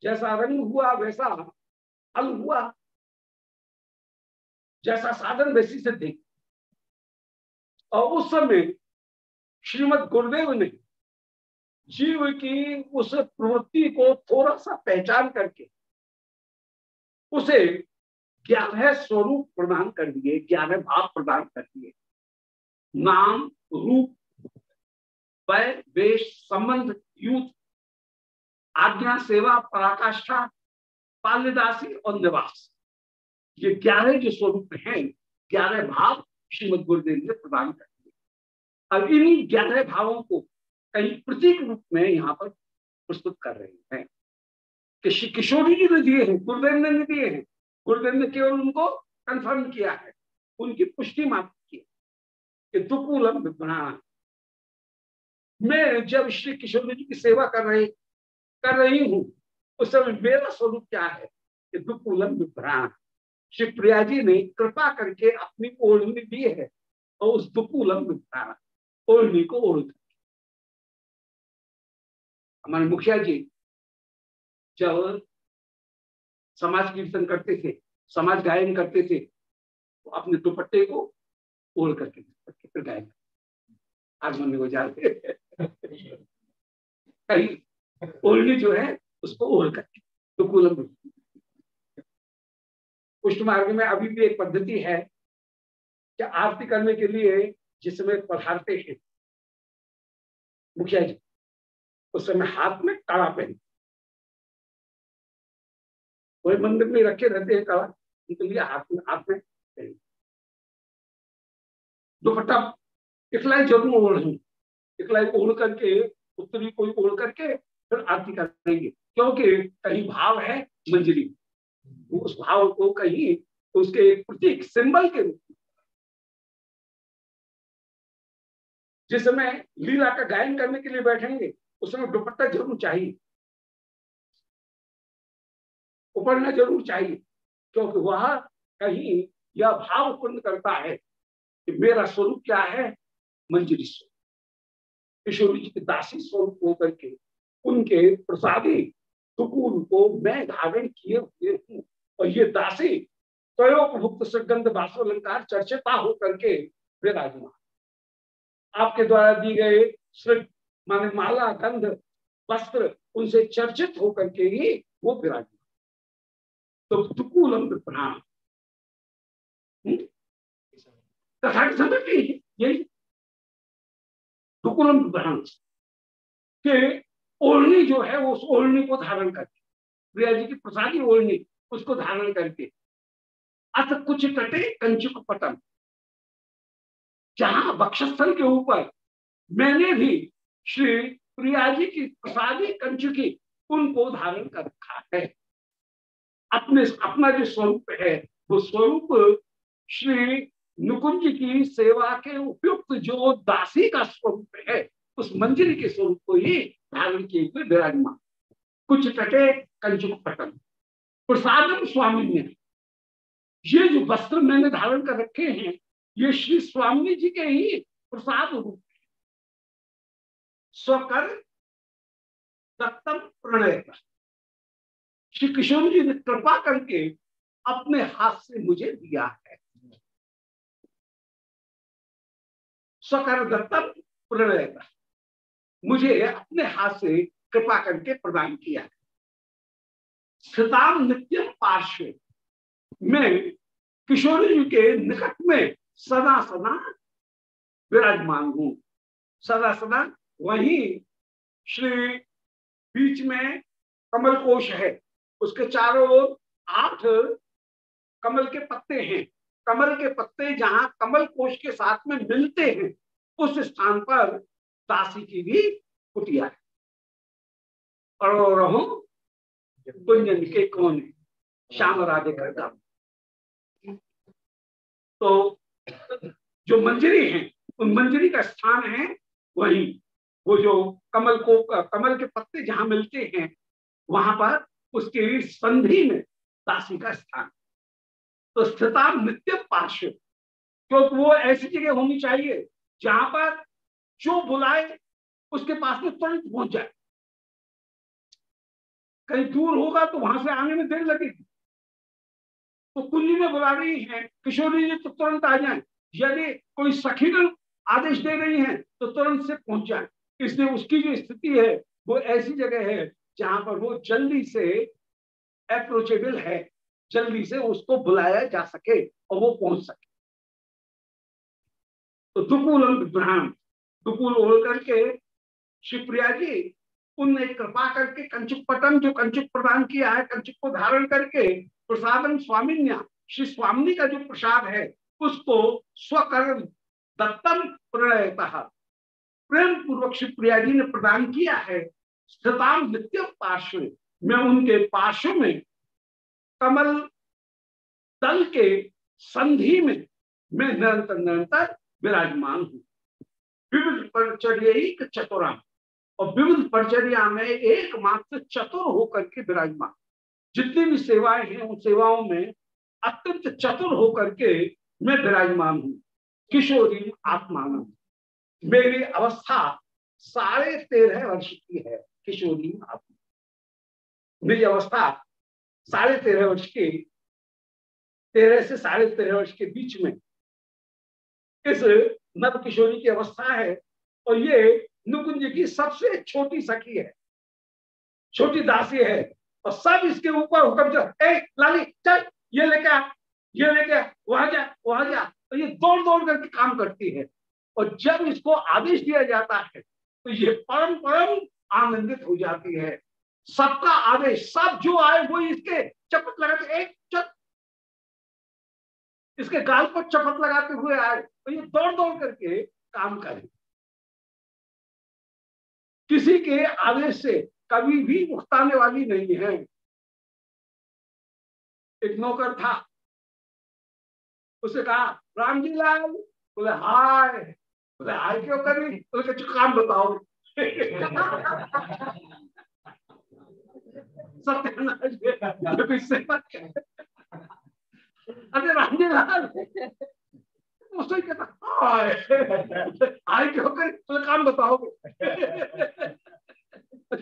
जैसा रंग हुआ वैसा फल हुआ जैसा साधन वैसी से देख। और उस समय श्रीमद गुरुदेव ने जीव की उस प्रवृत्ति को थोड़ा सा पहचान करके उसे ग्यारह स्वरूप प्रदान कर दिए, ग्यारह भाव प्रदान कर दिए। नाम, रूप वय वेश, संबंध युद्ध आज्ञा, सेवा, पराकाष्ठा पाल्यदासी और निवास। ये ग्यारह जो स्वरूप हैं, ग्यारह भाव श्रीमद गुरुदेव ने प्रदान कर दिए। अब इन्हीं ग्यारह भावों को कई प्रतीक रूप में यहाँ पर प्रस्तुत कर रहे हैं। कि श्री किशोरी जी ने दिए हैं, गुरुदेव ने दिए हैं। गुरुदेव ने केवल उनको कंफर्म किया है, उनकी पुष्टि मात्र की कि दुकूलम विभ्राण मैं जब श्री किशोर जी की सेवा कर रही कर रही हूँ, उस समय मेरा स्वरूप क्या है? कि दुकूलम विभ्राण श्री प्रिया जी ने कृपा करके अपनी ओढ़नी दी है और उस दुकूलम विभ्राण ओढ़नी को ओढ़ हमारे मुखिया जी जब समाज कीर्तन करते थे, समाज गायन करते थे तो अपने दुपट्टे को ओढ़ करके फिर गायन आज मन को जाते कहीं ओढ़नी जो है, उसको ओढ़ करके तो कुलम पुष्ट मार्ग में अभी भी एक पद्धति है कि आरती करने के लिए जिस समय पधारते हैं। मुखिया जी, उस समय हाथ में कड़ा पहन। वही मंदिर में रखे रहते हैं कड़ा, उनके लिए हाथ में हाथ में पहन। दुपट्टा इकलाई ज़रूर ओढ़ू इकलाई ओढ़ करके, उत्तरी कोई ओढ़ करके फिर आरती करेंगे, क्योंकि कहीं भाव है मंजरी उस भाव को कहीं उसके एक प्रतीक, सिंबल के रूप में। जिस समय लीला का गायन करने के लिए बैठेंगे, उस समय दुपट्टा ज़रूर चाहिए। उपरना ज़रूर चाहिए, क्योंकि वह कहीं यह भाव उत्पन्न करता है कि मेरा स्वरूप क्या है? मंजरी स्वरूप। किशोरी जी के दासी स्वरूप होकर के उनके प्रसादी सुकून को मैं धारण किए हुए हूँ। और ये दासी प्रयोगभुक्त सुगंध बासोलंकार चर्चिता होकर के विराजमान। आपके द्वारा दी गए माने माला, गंध, वस्त्र उनसे चर्चित होकर के ही वो विराजमान। तो दुकूलम प्राण। हम्म? कथा की यही। दुकुलम ग्रहण के ओढ़नी जो है, उस ओढ़नी को धारण करके। प्रिया जी की प्रसादी ओढ़नी उसको धारण करके। अथ कुछ कटे कंचुक पटन जहाँ बक्षस्थल के ऊपर मैंने भी श्री प्रिया जी की प्रसादी कंचुकी उनको धारण कर रखा है। अपने अपना जो स्वरूप है, वो स्वरूप श्री नुकुंज की सेवा के उपयुक्त जो दासी का स्वरूप है, उस मंजिल के स्वरूप को ही धारण किए हुए विराजमान। कुछ कटे कंचुक पटन प्रसादम स्वामी ने ये जो वस्त्र मैंने धारण कर रखे हैं, ये श्री स्वामी जी के ही प्रसाद रूप है। स्वकर दत्तम प्रणय श्री किशोर जी ने कृपा करके अपने हाथ से मुझे दिया है। स्वकर दत्तम प्रणय मुझे अपने हाथ से कृपा करके प्रदान किया स्थिताम नित्यम पार्श्व। में किशोर जी के निकट में सदा सदा विराजमान हूँ। सदा सदा वही श्री बीच में कमल कोश है। उसके चारों ओर आठ कमल के पत्ते हैं। कमल के पत्ते जहाँ कमल कोश के साथ में मिलते हैं, उस स्थान पर दासी की भी कुटिया है। और रहूँ कुंजन के कौन श्याम राधे करता। तो जो मंजरी है, उन मंजरी का स्थान है वही। वो जो कमल को, कमल के पत्ते जहाँ मिलते हैं, वहाँ पर उसके संधि में दासी का स्थान। तो स्थिता नित्य पार्श्व, क्योंकि वो ऐसी जगह होनी चाहिए जहाँ पर जो बुलाए, उसके पास में तुरंत पहुँच जाए। कहीं दूर होगा तो वहाँ से आने में देर लगेगी। तो कुंजी में बुला रही है, किशोरी जी तो तुरंत आ जाए। यदि कोई सखीगण आदेश दे रही है तो तुरंत से पहुँच जाए। इसलिए उसकी जो स्थिति है, वो ऐसी जगह है जहाँ पर वो जल्दी से अप्रोचेबल है। जल्दी से उसको बुलाया जा सके और वो पहुँच सके। तो दुकुल ब्रह्म दुकुल ओढ़ करके शिवप्रिया जी उनने कृपा करके कंचुक पटन जो कंचुक प्रदान किया है, कंचुक को धारण करके प्रसादन स्वामिन्या, श्री स्वामी का जो प्रसाद है, उसको स्वकर्म दत्तम प्रणयतः प्रेम पूर्वक शिवप्रिया जी ने प्रदान किया है, स्थिताम नित्य पार्श्व। मैं उनके पार्श्व में कमल तल के संधि में, मैं निरंतर निरंतर विराजमान हूँ। विविध परिचर्य चतुरा और विविध परिचर्या में एकमात्र चतुर होकर के विराजमान। जितनी भी सेवाएँ हैं, उन सेवाओं में अत्यंत चतुर होकर के मैं विराजमान हूँ। किशोरी आत्मान मेरी अवस्था साढ़े तेरह वर्ष की है, किशोरी आत्मा मेरी अवस्था साढ़े तेरह वर्ष की, तेरह से साढ़े तेरह वर्ष के बीच में। इस नव किशोरी की अवस्था है और ये नुकुंज की सबसे छोटी सखी है। छोटी दासी है। और सब इसके ऊपर हुक्म चल, ए, लाली, चल, ये लेके आ, ये लेके वहाँ जा वहाँ जा। तो ये दौड़ दौड़ करके काम करती है। और जब इसको आदेश दिया जाता है तो ये परम परम आनंदित हो जाती है। सबका आदेश, सब जो आए, वो इसके चपत लगाते एक चप इसके गाल पर चपत लगाते हुए आए। तो ये दौड़ दौड़ करके काम करे। किसी के आदेश से कभी भी उकताने वाली नहीं है। एक नौकर था। उसे कहा राम जी लाल बोले, हाय। बोले, हाय क्यों करी? बोले, कुछ काम बताओ। सत्य अरे राम जी लाल उसको कहता आए क्यों कर तो काम बताओगे?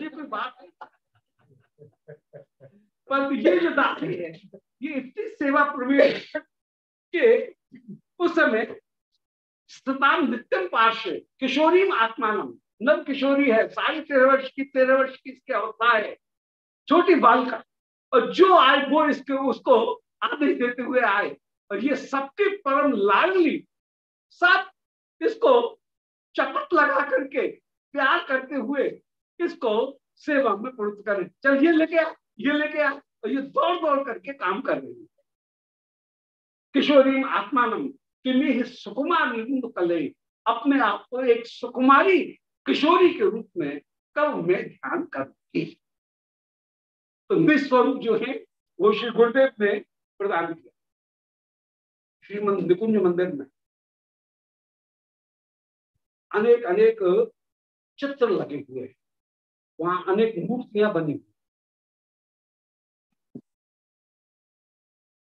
ये कोई बात नहीं। पर ये जो दादी है, ये इतनी सेवा प्रवीण के उस समय सताम नित्यम पार्श्व, किशोरी आत्मानम, नव किशोरी है, साढ़े तेरह वर्ष की, तेरह वर्ष की इसकी अवस्था है, छोटी बालिका, और जो आए वो इसके, उसको आदेश देते हुए आए और ये सबके परम लाडली सब इसको चपट लगा करके प्यार करते हुए इसको सेवा में प्रवृत्त करें। चल, ये लेके आ, ये लेके आ, और ये दौड़ दौड़ करके काम कर रही है। किशोरी आत्मानम किन्हीं सुकुमार कले। अपने आप को एक सुकुमारी किशोरी के रूप में कब मैं ध्यान करती तो निस्वरूप जो है, वो श्री गुरुदेव ने प्रदान किया। श्रीमंद निकुंज मंदिर में। अनेक अनेक चित्र लगे हुए वहाँ अनेक मूर्तियाँ बनी हुई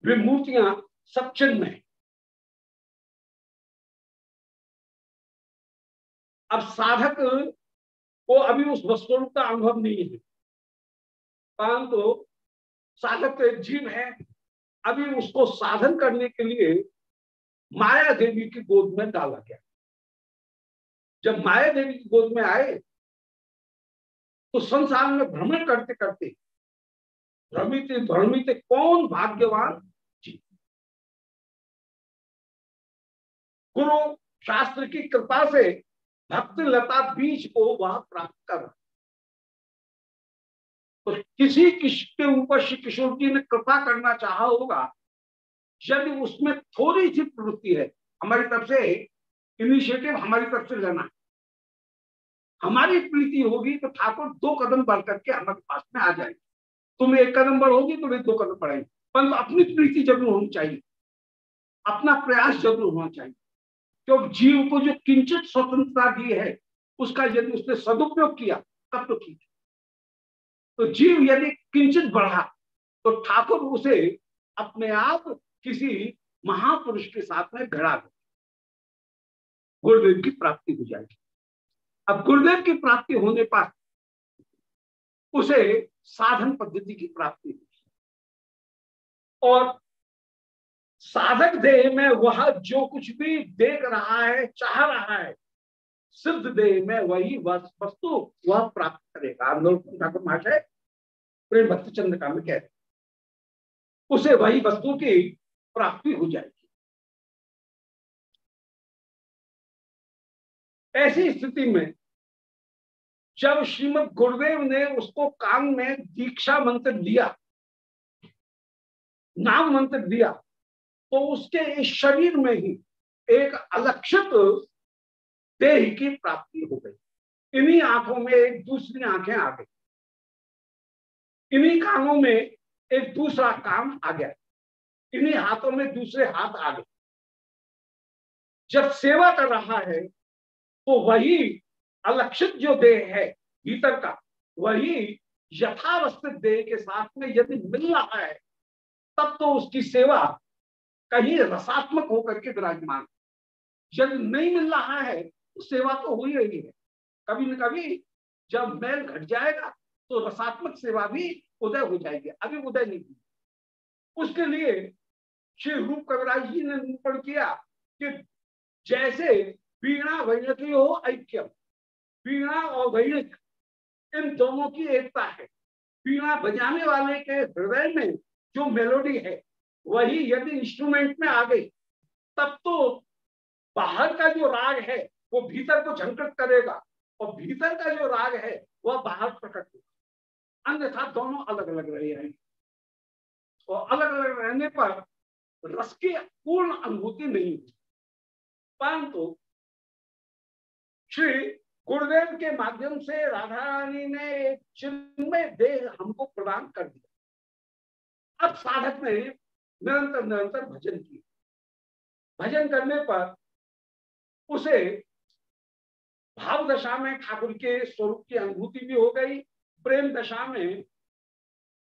वे मूर्तियाँ सब चिन्ह है। अब साधक को अभी उस वस्तु का अनुभव नहीं है। परंतु तो साधक तो एक जीव है। अभी उसको साधन करने के लिए माया देवी की गोद में डाला गया। जब माया देवी की गोद में आए तो संसार में भ्रमण करते करते भ्रमित भ्रमित कौन भाग्यवान? जी गुरु शास्त्र की कृपा से भक्त लता बीज को वह प्राप्त कर तो किसी के ऊपर श्री किशोर जी ने कृपा करना चाहा होगा, यदि उसमें थोड़ी सी प्रवृत्ति है, हमारी तरफ़ से इनिशिएटिव हमारी तरफ़ से लेना हमारी प्रीति होगी तो ठाकुर दो कदम बढ़ करके हमारे पास में आ जाएँगे। तुम एक कदम बढ़ोगी तो वे दो कदम बढ़ाएँगे। परंतु अपनी प्रीति ज़रूर होनी चाहिए। अपना प्रयास ज़रूर होना चाहिए। क्योंकि जीव को जो किंचित स्वतंत्रता दी है, उसका यदि उसने सदुपयोग किया, तब तो ठीक है। तो जीव यदि किंचित बढ़ा तो ठाकुर उसे अपने आप किसी महापुरुष के साथ में घड़ा दे। गुरुदेव की प्राप्ति हो जाएगी। अब गुरुदेव की प्राप्ति होने पर उसे साधन पद्धति की प्राप्ति होगी। और साधक देह में वह जो कुछ भी देख रहा है, चाह रहा है, सिद्ध देह में वही वस्तु वह प्राप्त करेगा। ठाकुर महाशय प्रेम भक्त चंद्र का में कहते उसे वही वस्तु की प्राप्ति हो जाएगी। ऐसी स्थिति में जब श्रीमद गुरुदेव ने उसको कान में दीक्षा मंत्र दिया, नाम मंत्र दिया तो उसके इस शरीर में ही एक अलक्षित देह की प्राप्ति हो गई। इन्हीं आँखों में एक दूसरी आँखें आ गई। इन्हीं कानों में एक दूसरा काम आ गया। इन्हीं हाथों में दूसरे हाथ आ गए। जब सेवा कर रहा है तो वही अलक्षित जो देह है भीतर का, वही यथावस्थित देह के साथ में यदि मिल रहा है, तब तो उसकी सेवा कहीं रसात्मक होकर के विराजमान यदि नहीं मिल रहा है तो सेवा तो हो ही रही है। कभी न कभी जब मैल घट जाएगा तो रसात्मक सेवा भी उदय हो जाएगी, अभी उदय नहीं हुई। उसके लिए श्री रूप कविराज जी ने निरूपण किया कि जैसे वीणा, वैणकी हो, ऐक्यम। वीणा और वैणिक, इन दोनों की एकता है। वीणा बजाने वाले के हृदय में जो मेलोडी है, वही यदि इंस्ट्रूमेंट में आ गई, तब तो बाहर का जो राग है, वो भीतर को झंकृत करेगा, और भीतर का जो राग है, वह बाहर प्रकट होगा। अन्यथा दोनों अलग अलग रहे हैं। और अलग अलग रहने पर रस की पूर्ण अनुभूति नहीं होती। परंतु श्री गुरुदेव के माध्यम से राधा रानी ने एक चिन्मय देह हमको प्रदान कर दिया। अब साधक ने निरंतर निरंतर भजन किया। भजन करने पर उसे भाव दशा में ठाकुर के स्वरूप की अनुभूति भी हो गई। प्रेम दशा में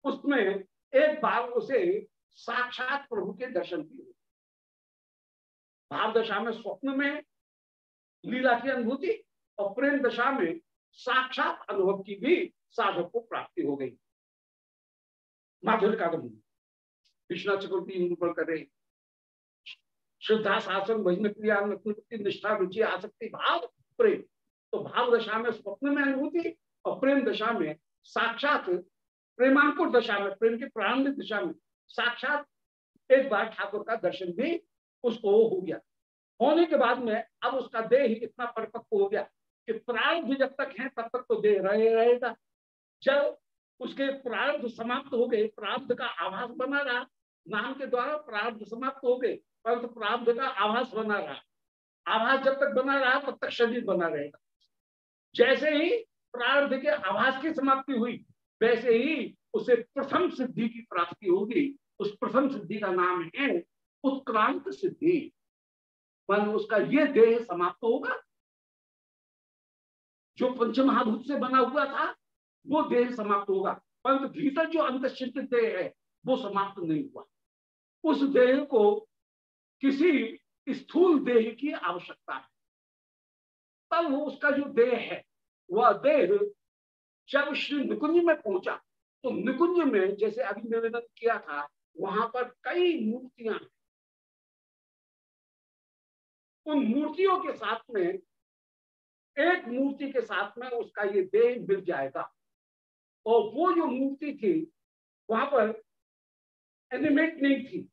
उसमें एक बार उसे साक्षात प्रभु के दर्शन हुए भाव दशा में स्वप्न में, लीला की अनुभूति और प्रेम दशा में साक्षात अनुभव की भी साधक को प्राप्ति हो गई। माधुर कादम विश्वनाथ चक्रवर्ती निरूपण कर श्रद्धा शासन भजन क्रिया निष्ठा, रुचि, आसक्ति, भाव, प्रेम। तो भाव दशा में स्वप्न में अनुभूति और प्रेम दशा में साक्षात प्रेमांकुर दशा में, प्रेम की प्रारंभिक दिशा में, साक्षात एक बार ठाकुर का दर्शन भी उसको हो गया। होने के बाद में अब उसका देह इतना परिपक्व हो गया कि प्रारब्ध जब तक है, तब तक तो दे रहे, रहेगा। जब उसके प्रारब्ध समाप्त हो गए, प्रारब्ध का आभास बना रहा, नाम के द्वारा प्रारब्ध समाप्त हो गए परंतु प्रारब्ध का आभास बना रहा। आभास जब तक बना रहा, तब तक शरीर बना रहेगा। जैसे ही प्रारब्ध के आभास की समाप्ति हुई। वैसे ही उसे प्रथम सिद्धि की प्राप्ति होगी। उस प्रथम सिद्धि का नाम है उत्क्रांत सिद्धि। मन उसका ये देह समाप्त होगा। जो पंचमहाभूत से बना हुआ था, वो देह समाप्त होगा। परंतु भीतर जो अंतश्चित देह है, वो समाप्त नहीं हुआ। उस देह को किसी स्थूल देह की आवश्यकता है। तब उसका जो देह है वह देह जब श्री निकुंज में पहुँचा तो निकुंज में जैसे अभी निवेदन किया था, वहाँ पर कई मूर्तियाँ उन मूर्तियों के साथ में, एक मूर्ति के साथ में उसका ये देह मिल जाएगा। और वो जो मूर्ति थी, वहाँ पर एनिमेट नहीं थी।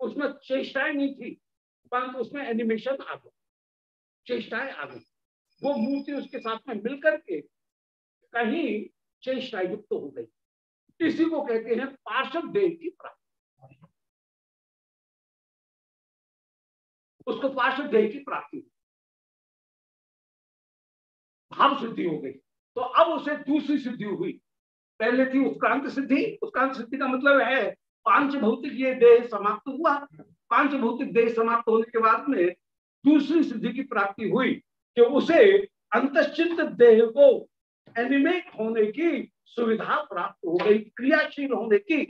उसमें चेष्टाएँ नहीं थी, परंतु उसमें एनिमेशन आ गया। चेष्टाएँ आ गई। वो मूर्ति उसके साथ में मिलकर के कहीं चेष्टा युक्त हो गई। इसी को कहते हैं पार्षद देह की प्राप्ति। उसको पार्षद देह की प्राप्ति भाव सिद्धि हो गई। तो अब उसे दूसरी सिद्धि हुई। पहले थी उत्क्रांत सिद्धि। उत्क्रांत सिद्धि का मतलब है पाँच भौतिक ये देह समाप्त हुआ। पाँच भौतिक देह समाप्त होने के बाद में दूसरी सिद्धि की प्राप्ति हुई। कि उसे अंतश्चित देह को एनिमेट होने की सुविधा प्राप्त हो गई क्रियाशील होने की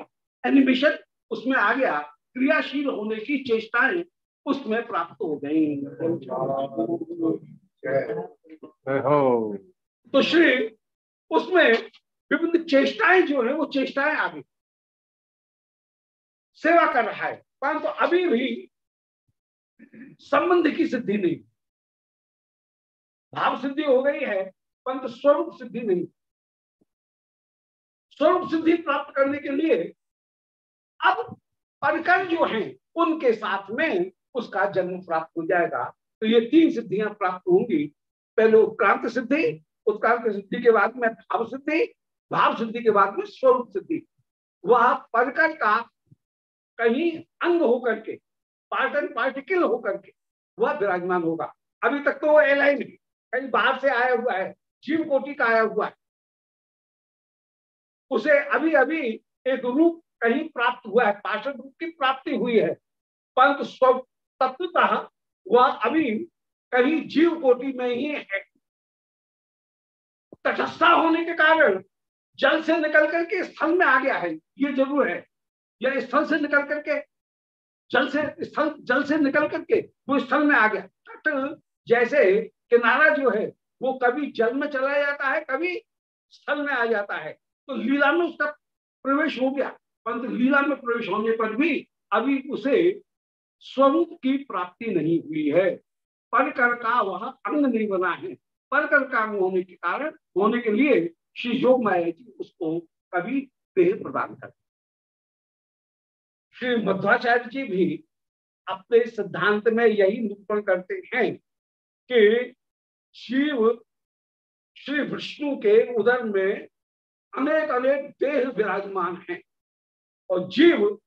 एनिमेशन उसमें आ गया क्रियाशील होने की चेष्टाएँ उसमें प्राप्त हो गई। तो श्री उसमें विभिन्न चेष्टाएँ जो है वो चेष्टाएँ आ गई। सेवा कर रहा है परंतु तो अभी भी संबंध की सिद्धि नहीं। भाव सिद्धि हो गई है, परंतु स्वरूप सिद्धि नहीं। स्वरूप सिद्धि प्राप्त करने के लिए अब परकर जो हैं, उनके साथ में उसका जन्म प्राप्त हो जाएगा। तो ये तीन सिद्धियाँ प्राप्त होंगी। पहले उत्क्रांत सिद्धि उत्क्रांत सिद्धि के बाद में भाव सिद्धि भाव सिद्धि के बाद में स्वरूप सिद्धि। वह परकर का कहीं अंग होकर के, पार्टन पार्टिकल होकर के वह विराजमान होगा। अभी तक तो एलाइन है कहीं बाहर से आया हुआ है, जीव कोटि का आया हुआ है। उसे अभी अभी एक रूप कहीं प्राप्त हुआ है पार्षद रूप की प्राप्ति हुई है। परंतु स्व, तत्वतः वह अभी कहीं जीव कोटि में ही है। तटस्था होने के कारण जल से निकल करके स्थल में आ गया है, ये ज़रूर है। या स्थल से निकल करके, जल से, स्थल, जल से निकल करके वो स्थल में आ गया। तट जैसे किनारा जो है, वो कभी जल में चला जाता है, कभी स्थल में आ जाता है। तो लीला में उसका प्रवेश हो गया। परंतु लीला में प्रवेश होने पर भी अभी उसे स्वरूप की प्राप्ति नहीं हुई है। परकर का वह अंग नहीं बना है। परकर का होने के कारण, होने के लिए श्री योग माया जी उसको कभी देह प्रदान कर श्री मध्वाचार्य जी भी अपने सिद्धांत में यही निरूपण करते हैं कि शिव, श्री विष्णु के उदर में अनेक अनेक देह विराजमान हैं। और जीव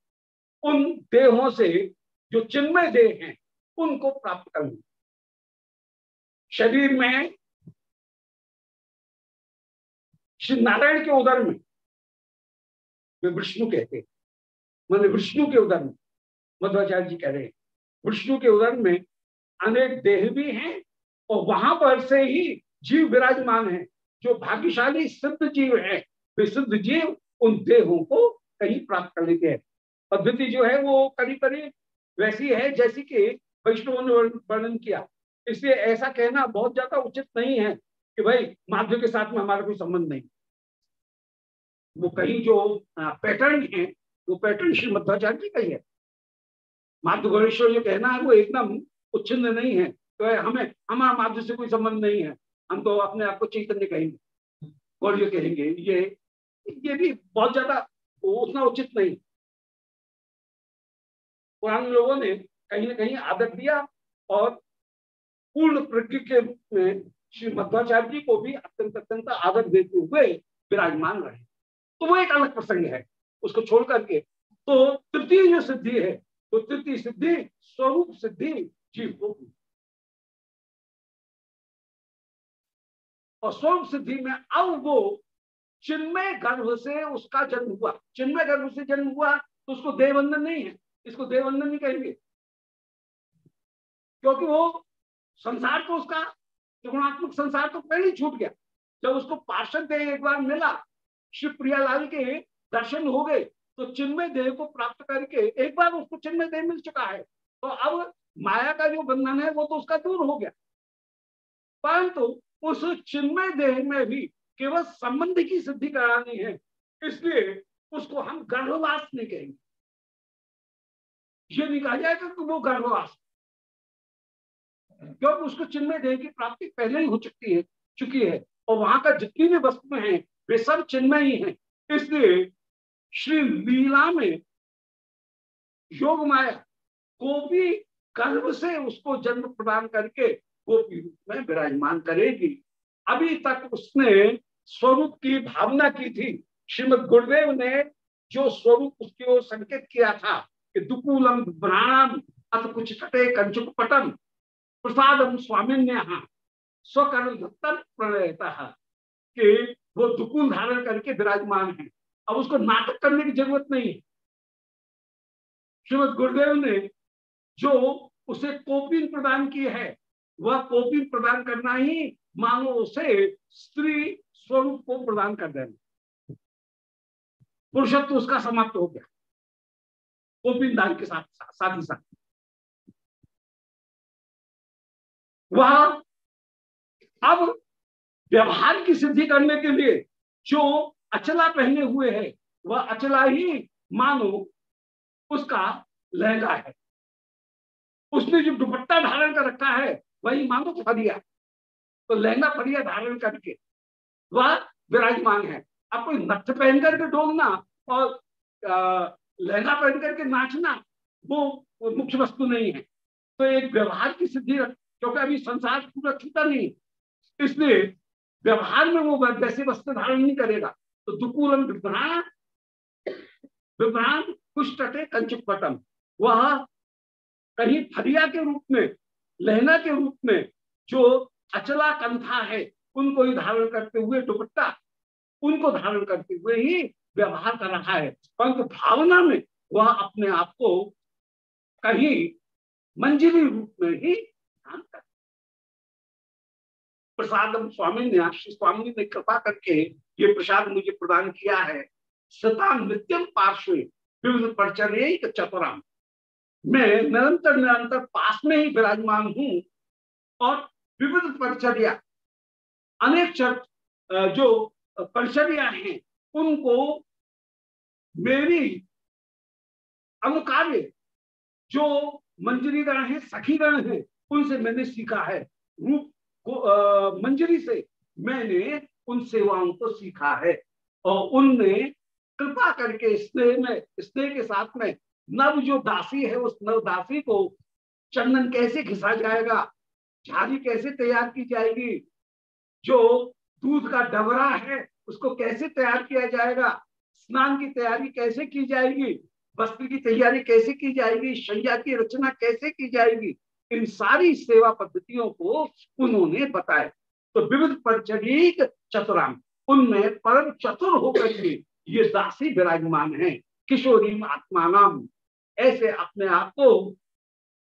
उन देहों से जो चिन्मय देह हैं, उनको प्राप्त कर शरीर में, श्री नारायण के उदर में, वे विष्णु कहते हैं। मैंने विष्णु के उदर में, मध्वाचार्य जी कह रहे हैं, विष्णु के उदर में अनेक देह भी हैं और वहाँ पर से ही जीव विराजमान है, जो भाग्यशाली सिद्ध जीव है। वे सिद्ध जीव उन देहों को कहीं प्राप्त कर लेते हैं। पद्धति जो है वो करीब करीब वैसी है, जैसी कि वैष्णव ने वर्णन किया। इसलिए ऐसा कहना बहुत ज़्यादा उचित नहीं है कि भाई माध्य के साथ में हमारा कोई संबंध नहीं। वो कहीं जो पैटर्न है, वो पैटर्न श्री मध्वाचार्य जी का ही है। माध्य गणेश्वर जो कहना है, वो एकदम उच्छिन्न नहीं है। तो हमें हमारा माध्य से कोई संबंध नहीं है। हम तो अपने आप को चैतन्य कहेंगे। गौरी कहेंगे, ये ये भी बहुत ज़्यादा उतना उचित नहीं। पुराने लोगों ने कहीं ना कहीं आदर दिया और पूर्ण प्रज्ञ के रूप में श्री मध्वाचार्य जी को भी अत्यंत अत्यंत आदर देते हुए विराजमान रहे। तो वो एक अलग प्रसंग है, उसको छोड़ करके। तो तृतीय जो सिद्धि है तो तृतीय सिद्धि, स्वरूप सिद्धि जीव को और स्वरूप सिद्धि में अब वो चिन्मय गर्भ से उसका जन्म हुआ। चिन्मय गर्भ से जन्म हुआ तो उसको देववंदन नहीं है, इसको देववंदन नहीं कहेंगे। क्योंकि वो संसार तो उसका त्रिगुणात्मक संसार तो पहले ही छूट गया। जब उसको पार्षद देह एक बार मिला, श्री प्रियालाल के दर्शन हो गए तो चिन्मय देह को प्राप्त करके एक बार उसको चिन्मय देह मिल चुका है। तो अब माया का जो बंधन है, वो तो उसका दूर हो गया। परंतु उस चिन्मय देह में भी केवल संबंध की सिद्धि करानी है, इसलिए उसको हम गर्भवास नहीं कहेंगे। ये नहीं कहा जाएगा कि वो गर्भवास क्योंकि उसको चिन्मय देह की प्राप्ति पहले ही हो चुकी है चुकी है, और वहाँ का जितनी भी वस्तु है, वे सब चिन्मय ही है। इसलिए श्री लीला में योग माया को भी गर्भ से उसको जन्म प्रदान करके रूप में विराजमान करेगी। अभी तक उसने स्वरूप की भावना की थी। श्रीमद गुरुदेव ने जो स्वरूप उसकी ओर संकेत किया था कि दुकूलम ब्राणम अथ कुछ कटे कंचुक पटम प्रसादम स्वामिन्य स्वकर्ण दत्तम प्रणयता कि वो दुकूल धारण करके विराजमान है। अब उसको नाटक करने की ज़रूरत नहीं है। श्रीमद गुरुदेव ने जो उसे कोपिन प्रदान की है वह कोपिन प्रदान करना ही मानो उसे स्त्री स्वरूप को प्रदान कर देना। पुरुषत्व उसका समाप्त हो गया। कोपिन दान के साथ साथ ही साथ। वह अब व्यवहार की सिद्धि करने के लिए जो अचला पहने हुए है, वह अचला ही मानो उसका लहंगा है। उसने जो दुपट्टा धारण कर रखा है वही मानो फरिया तो लहंगा फरिया धारण करके वह विराजमान है। अब कोई नथ पहन करके डोलना और लहंगा पहन करके नाचना वो, मुख्य वस्तु नहीं है। तो एक व्यवहार की सिद्धि क्योंकि अभी संसार पूरा छूटा नहीं इसलिए व्यवहार में वो वैसे वस्त्र धारण नहीं करेगा। तो दुकूलम विभ्राण विभ्राण कुष्टटे कंचुक पटम वह कहीं फरिया के रूप में लहना के रूप में जो अचला कंथा है, उनको ही धारण करते हुए दुपट्टा, उनको धारण करते हुए ही व्यवहार कर रहा है। परंतु भावना में वह अपने आप को कहीं मंजिली रूप में ही ध्यान कर प्रसाद स्वामी ने श्री स्वामी ने कृपा करके ये प्रसाद मुझे प्रदान किया है। सता नित्यम पार्श्व विविध परिचर्य चतुराम मैं निरंतर निरंतर पास में ही विराजमान हूँ और विविध परिचर्या, अनेक चर्च जो परिचर्या हैं, उनको मेरी अनुकार्य जो मंजरीगण है, सखीगण है, उनसे मैंने सीखा है। रूप को मंजरी से मैंने उन सेवाओं को सीखा है और उनने कृपा करके स्नेह में, स्नेह के साथ में नव जो दासी है, उस नव दासी को चंदन कैसे घिसा जाएगा? झाड़ी कैसे तैयार की जाएगी? जो दूध का डबरा है, उसको कैसे तैयार किया जाएगा? स्नान की तैयारी कैसे की जाएगी? वस्त्र की तैयारी कैसे की जाएगी? शैया की रचना कैसे की जाएगी? इन सारी सेवा पद्धतियों को उन्होंने बताया। तो विविध परिचरिक चतुराम उनमें परम चतुर होकर के ये दासी विराजमान है। किशोरी आत्मानाम। ऐसे अपने आप को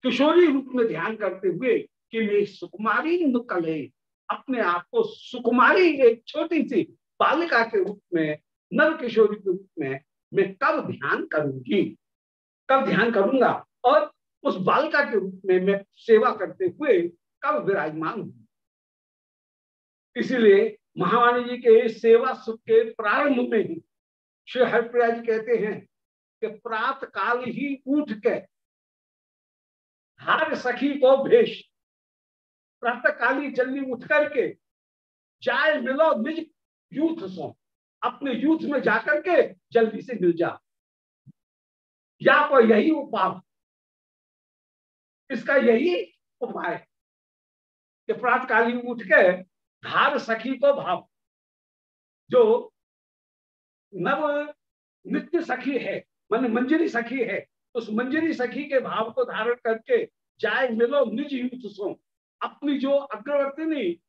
किशोरी रूप में ध्यान करते हुए कि मैं सुकुमारी नुकले अपने आप को सुकुमारी एक छोटी सी बालिका के रूप में नव किशोरी के रूप में मैं कब ध्यान करूँगी? कब ध्यान करूँगा? और उस बालिका के रूप में मैं सेवा करते हुए कब विराजमान हूँ? इसीलिए महावाणी जी के सेवा सुख के प्रारंभ में ही श्री हरिप्रिया जी कहते हैं कि प्रात काल ही उठ के हर सखी को भेष। प्रातः काली जल्दी उठ करके जाए मिलो निज यूथ सो, अपने यूथ में जाकर के जल्दी से मिल जा। या तो यही उपाय, इसका यही उपाय कि प्रातकाली उठ के धार सखी को भाव। जो नव नित्य सखी है मन मंजरी सखी है। उस मंजरी सखी के भाव को धारण करके जाए, मिलो, निज युद्ध सो। अपनी जो अग्रवर्तिनी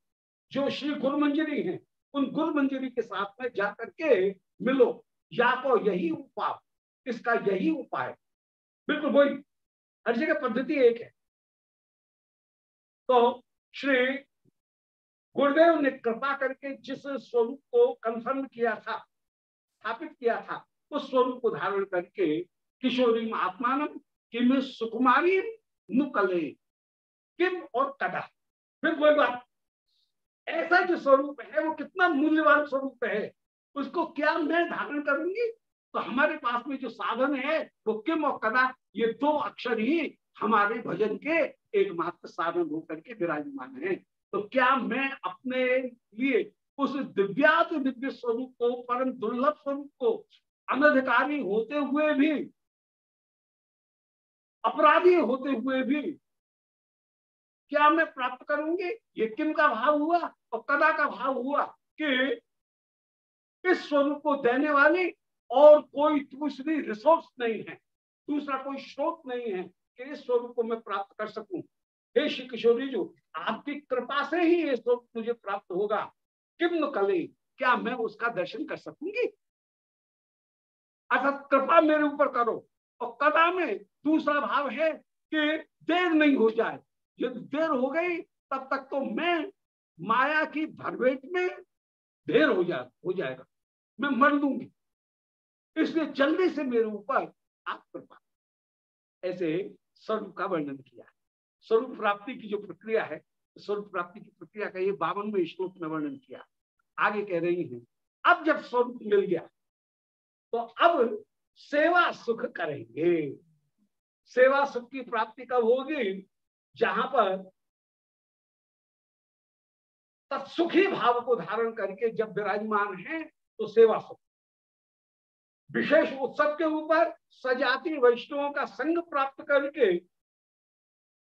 जो श्री गुरु मंजरी है, उन गुरु मंजरी के साथ में जा करके मिलो। या तो यही उपाय, इसका यही उपाय। बिल्कुल वही, हर जगह पद्धति एक है। तो श्री गुरुदेव ने कृपा करके जिस स्वरूप को कंफर्म किया था, स्थापित किया था उस स्वरूप को धारण करके किशोरी आत्मान किम सुकुमारी नुकले किम और कदा फिर कोई बात, ऐसा जो स्वरूप है, वो कितना मूल्यवान स्वरूप है, उसको क्या मैं धारण करूँगी? तो हमारे पास में जो साधन है, वो किम और कदा ये दो अक्षर ही हमारे भजन के एकमात्र साधन होकर के विराजमान है। तो क्या मैं अपने लिए उस दिव्यात दिव्य स्वरूप को, परम दुर्लभ स्वरूप को अनधिकारी होते हुए भी, अपराधी होते हुए भी, क्या मैं प्राप्त करूँगी? ये किम का भाव हुआ? और कदा का भाव हुआ कि इस स्वरूप को देने वाली और कोई दूसरी रिसोर्स नहीं है, दूसरा कोई स्रोत नहीं है कि इस स्वरूप को मैं प्राप्त कर सकूँ। हे श्री किशोरी जो, आपकी कृपा से ही ये स्वरूप मुझे प्राप्त होगा। किम कले, क्या मैं उसका दर्शन कर सकूँगी? अर्थात कृपा मेरे ऊपर करो। और कदा में दूसरा भाव है कि देर नहीं हो जाए। यदि देर हो गई, तब तक तो मैं माया की भरवेट में देर हो जा, हो जाएगा। मैं मर लूँगी। इसलिए जल्दी से मेरे ऊपर आप कृपा ऐसे स्वरूप का वर्णन किया है। स्वरूप प्राप्ति की जो प्रक्रिया है, स्वरूप प्राप्ति की प्रक्रिया का ये बावनवे श्लोक में वर्णन किया। आगे कह रही हैं, अब जब स्वरूप मिल गया तो अब सेवा सुख करेंगे। सेवा सुख की प्राप्ति कब होगी? जहाँ पर तत्सुखी भाव को धारण करके जब विराजमान है तो सेवा सुख। विशेष उत्सव के ऊपर सजाति वैष्णवों का संग प्राप्त करके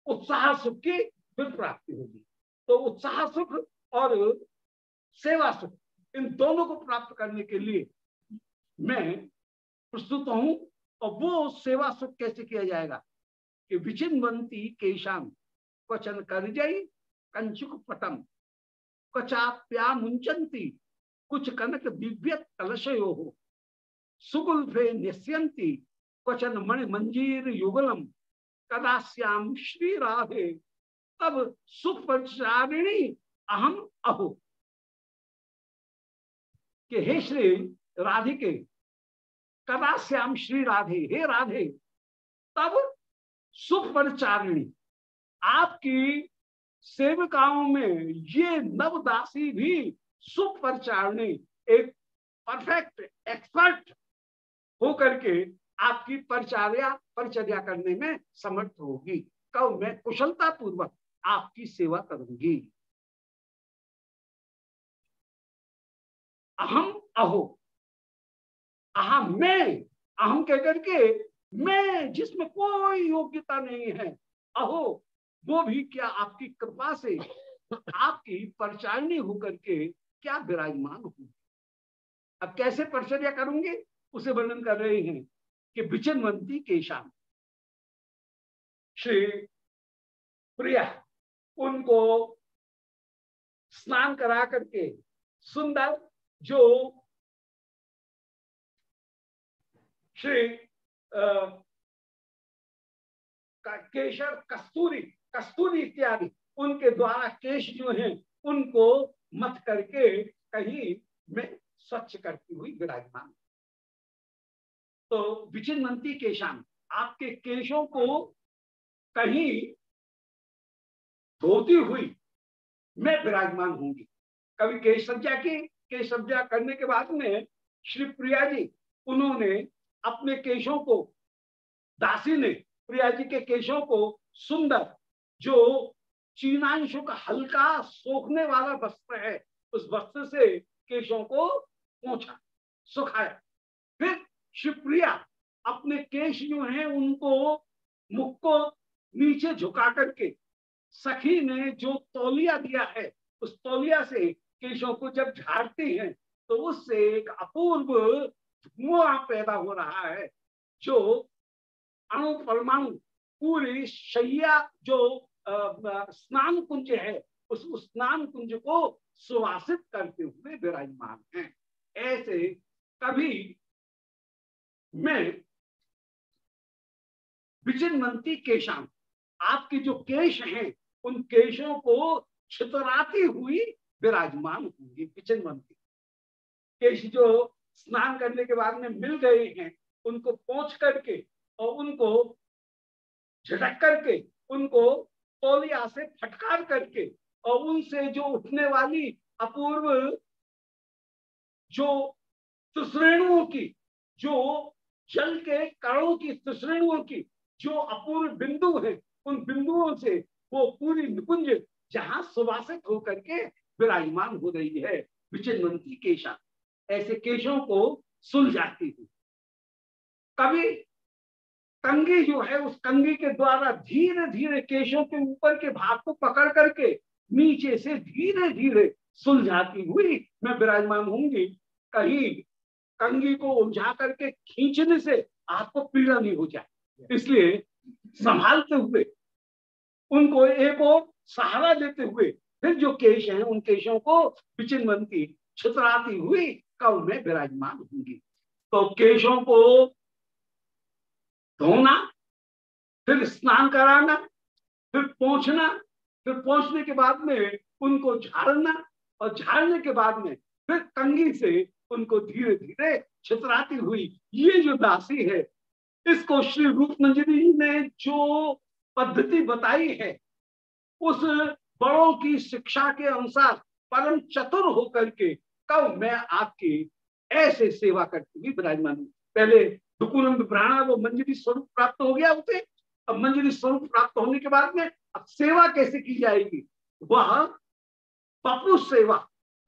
उत्साह सुख की फिर प्राप्ति होगी। तो उत्साह सुख और सेवा सुख, इन दोनों को प्राप्त करने के लिए मैं प्रस्तुत हूँ और वो सेवा सुख कैसे किया जाएगा? कि विचिन्वंती केशाम क्वचन कर कंचुक पटम। कचाप्या मुंचंती कुछ कनक दिव्य कलशयो। हो सुगुल्फे निश्यंती क्वचन मणि मंजीर युगलम। कदाश्याम श्री राधे तब सुप्रचारिणी अहम अहो। के हे श्री राधिके कदा श्याम श्री राधे, हे राधे। तब सुप्रचारिणी आपकी सेविकाओं में ये नवदासी भी सुप्रचारिणी एक परफेक्ट एक्सपर्ट होकर के आपकी परिचर्या परिचर्या करने में समर्थ होगी। कब मैं कुशलता पूर्वक आपकी सेवा करूँगी। अहम अहो। अहम मैं अहम कहकर के, मैं जिसमें कोई योग्यता नहीं है, अहो, वो भी क्या आपकी कृपा से आपकी परचारणी होकर के क्या विराजमान हो अब कैसे परिचर्या करूँगे? उसे वर्णन कर रहे हैं कि विचनवंती केशान। श्री प्रिया, उनको स्नान करा करके सुंदर जो श्री केशर कस्तूरी कस्तूरी इत्यादि, उनके द्वारा केश जो है, उनको मत करके कहीं में स्वच्छ करती हुई विराजमान तो विचिन्वंती केशान, आपके केशों को कहीं धोती हुई मैं विराजमान होंगी कभी केश सज्जा की केश सज्जा करने के बाद में श्री प्रिया जी, उन्होंने अपने केशों को, दासी ने, प्रिया जी के केशों को सुंदर, जो चीनांशु का हल्का सोखने वाला वस्त्र है, उस वस्त्र से केशों को पहुँचा सुखाया। फिर शिवप्रिया अपने केश जो है, उनको मुख को नीचे झुका करके सखी ने जो तौलिया दिया है, उस तौलिया से केशों को जब झाड़ती हैं तो उससे एक अपूर्व धुआँ पैदा हो रहा है जो अणु परमाणु पूरी शैया जो स्नान कुंज है उस स्नान कुंज को सुवासित करते हुए विराजमान है ऐसे कभी मैं विचिन्वंती केशान आपके जो केश हैं उन केशों को छितराती हुई विराजमान होंगी विचिन्वंती केश जो स्नान करने के बाद में मिल गए हैं, उनको पहुँच करके और उनको झटक करके, उनको तौलिया से फटकार करके और उनसे जो उठने वाली अपूर्व जो तुश्रेणुओं की, जो जल के कणों की तुश्रेणुओं की जो अपूर्व बिंदु है, उन बिंदुओं से वो पूरी निकुंज जहाँ सुवासित होकर के विराजमान हो रही है, विचिन्वंती केशा ऐसे केशों को सुलझाती हुई कभी कंगी जो है, उस कंगी के द्वारा धीरे धीरे केशों के ऊपर के भाग को पकड़ करके नीचे से धीरे धीरे सुलझाती हुई मैं विराजमान होंगी कहीं कंगी को उलझा करके खींचने से आपको पीड़ा नहीं हो जाए इसलिए संभालते हुए, उनको एक और सहारा देते हुए, फिर जो केश हैं, उन केशों को विचिन्वंती छुतराती हुई कल में विराजमान होंगी तो केशों को धोना, फिर स्नान कराना, फिर पहुँचना, फिर पहुँचने के बाद में उनको झाड़ना और झाड़ने के बाद में फिर कंगी से उनको धीरे धीरे छितराती हुई। ये जो दासी है, इसको श्री रूप मंजरी ने जो पद्धति बताई है, उस बड़ों की शिक्षा के अनुसार परम चतुर होकर के कब मैं आपकी ऐसे सेवा करती हुई विराजमान हूँ। पहले दुकुलम विभ्राणा वो मंजरी स्वरूप प्राप्त हो गया उसे। अब मंजरी स्वरूप प्राप्त होने के बाद में अब सेवा कैसे की जाएगी? वह पपु सेवा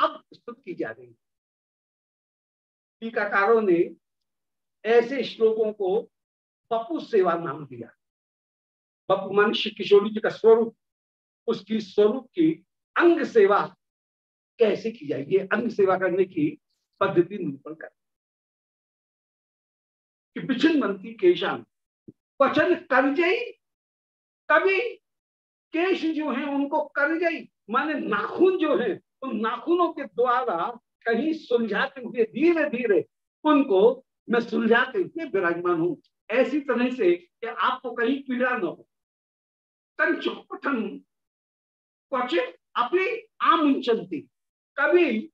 अब प्रस्तुत की जा रही है। टीकाकारों ने ऐसे श्लोकों को पपु सेवा नाम दिया। पपु मनुष्य किशोरी जी का स्वरूप, उसकी स्वरूप की अंग सेवा कैसे की जाएगी अंग सेवा करने की पद्धति निरूपण कर। कि मंत्री केशान क्वचन करजई कभी केश जो है उनको करजई माने नाखून जो है उन नाखूनों के द्वारा कहीं सुलझाते हुए धीरे धीरे उनको मैं सुलझाते हुए विराजमान हूँ। ऐसी तरह से कि आपको कहीं पीड़ा न हो। कंचुक पठन क्वचित अपनी आमुंचंती कभी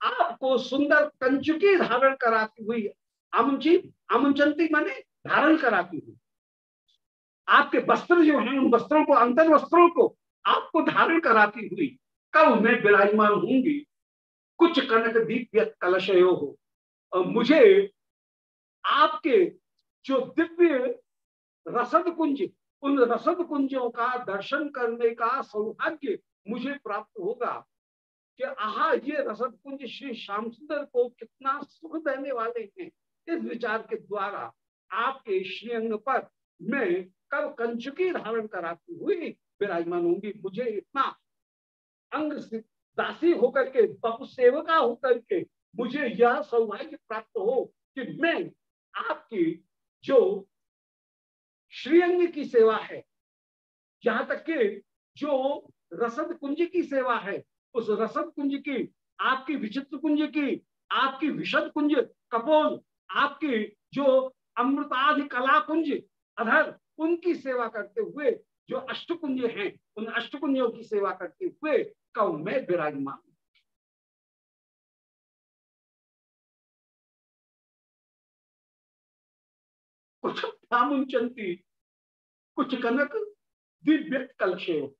आपको सुंदर कंचुकी धारण कराती हुई, आमुंची, आमुंचंती माने धारण कराती हुई। आपके वस्त्र जो है, उन वस्त्रों को, अंतर वस्त्रों को आपको धारण कराती हुई कब मैं विराजमान होंगी कुछ कनक दिव्य कलशयो हो। और मुझे आपके जो दिव्य रसद कुंज उन रसद कुंजों का दर्शन करने का सौभाग्य मुझे प्राप्त होगा। कि आहा, ये रसद कुंज श्री श्याम सुंदर को कितना सुख देने वाले हैं इस विचार के द्वारा आपके श्रीअंग पर मैं कल कंचुकी धारण कराती हुई विराजमान होंगी। मुझे इतना अंग दासी होकर के, बहु सेवका होकर के मुझे यह सौभाग्य प्राप्त हो कि मैं आपकी जो श्रीअंग की सेवा है, यहाँ तक कि जो रसद कुंज की सेवा है उस रसद कुंज की, आपकी विचित्र कुंज की, आपकी विशद कुंज, कपोल, आपकी जो अमृताधि कला कुंज, अधर, उनकी सेवा करते हुए जो अष्टकुंज हैं, उन अष्टकुंजों की सेवा करते हुए कौ में विराजमान। कुछ कुछ कनक, दिव्य कलशेव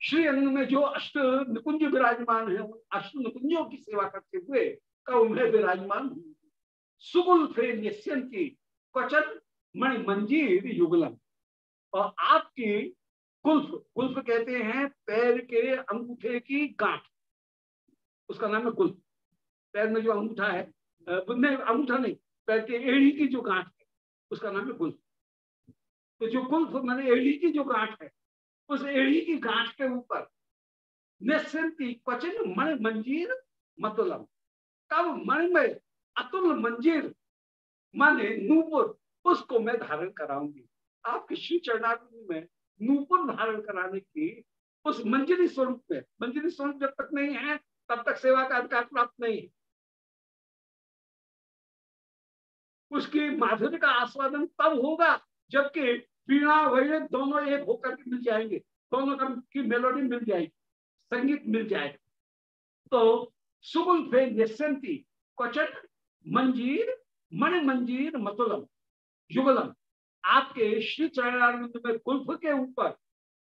श्री अंग में जो अष्ट निकुंज विराजमान है। अष्ट निकुंजों की सेवा करते हुए कौ में विराजमान सुगुल फ्रेम क्वचन मणि मंजीर युगलम। और आपकी कुल्फ कुल्फ कहते हैं पैर के अंगूठे की गांठ। उसका नाम है कुल्फ। पैर में जो अंगूठा है अंगूठा नहीं, पैर के एड़ी की जो गांठ है, उसका नाम है कुल्फ। तो जो कुल्फ, मैंने एड़ी की जो गांठ है उस एड़ी की गांठ के ऊपर। निश्चिंती क्वचिन मण मंजीर मतुलम। कब मण में अतुल मंजीर माने नूपुर, उसको मैं धारण कराऊँगी। आपके श्री चरणार्थ में नूपुर धारण कराने की उस मंजरी स्वरूप में, मंजरी स्वरूप जब तक नहीं है, तब तक सेवा का अधिकार प्राप्त नहीं है। उसकी माधुर्य का आस्वादन तब होगा जबकि पीड़ा वही दोनों एक होकर के मिल जाएँगे। दोनों का की मेलोडी मिल जाएगी, संगीत मिल जाएगा। तो सुगुल फे क्वचन मंजीर मणि मंजीर मतुलम, युगलम। आपके श्री चरणानंद में कुल्फ के ऊपर,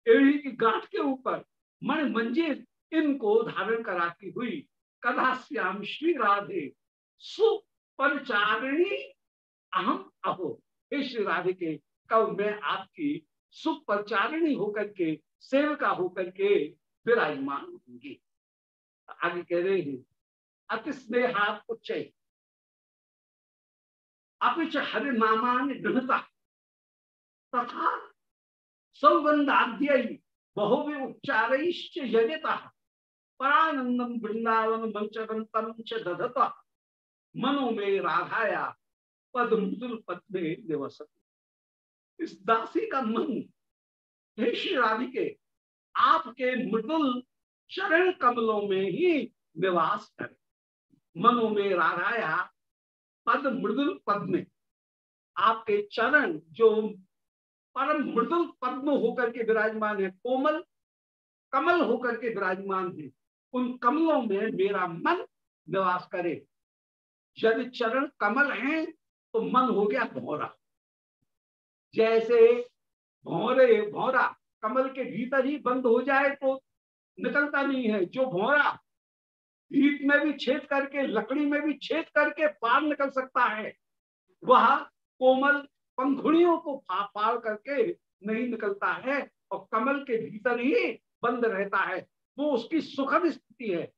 एड़ी की गांठ के ऊपर मण मंजीर, इनको धारण कराती हुई कदा श्याम श्री राधे, सुपरिचारिणी अहम अहो। हे श्री राधे के कब मैं आपकी सुपरिचारिणी होकर के, सेवका होकर के विराजमान होंगी आगे कह रहे हैं, अति स्नेहात उच्च अपिच हरि नामान गृहता। तथा सौगंधाद्य बहुवी उच्चार यजता। परानंदम वृंदावन मंचरंतम च दधता। मनो में राधाया, पद मृदुल पद इस दासी का मन हे श्री राधिके, आपके मृदुल चरण कमलों में ही निवास करे। मनो में राधाया पद मृदुल पद में। आपके चरण जो परम मृदुल पद्म होकर के विराजमान है, कोमल, कमल होकर के विराजमान है, उन कमलों में मेरा मन निवास करे। यदि चरण कमल हैं तो मन हो गया भौरा। जैसे भौरे भौरा, कमल के भीतर ही बंद हो जाए तो निकलता नहीं है। जो भौरा ईट में भी छेद करके, लकड़ी में भी छेद करके पार निकल सकता है, वह कोमल पंखुड़ियों को पार करके नहीं निकलता है और कमल के भीतर ही बंद रहता है। वो उसकी सुखद स्थिति है।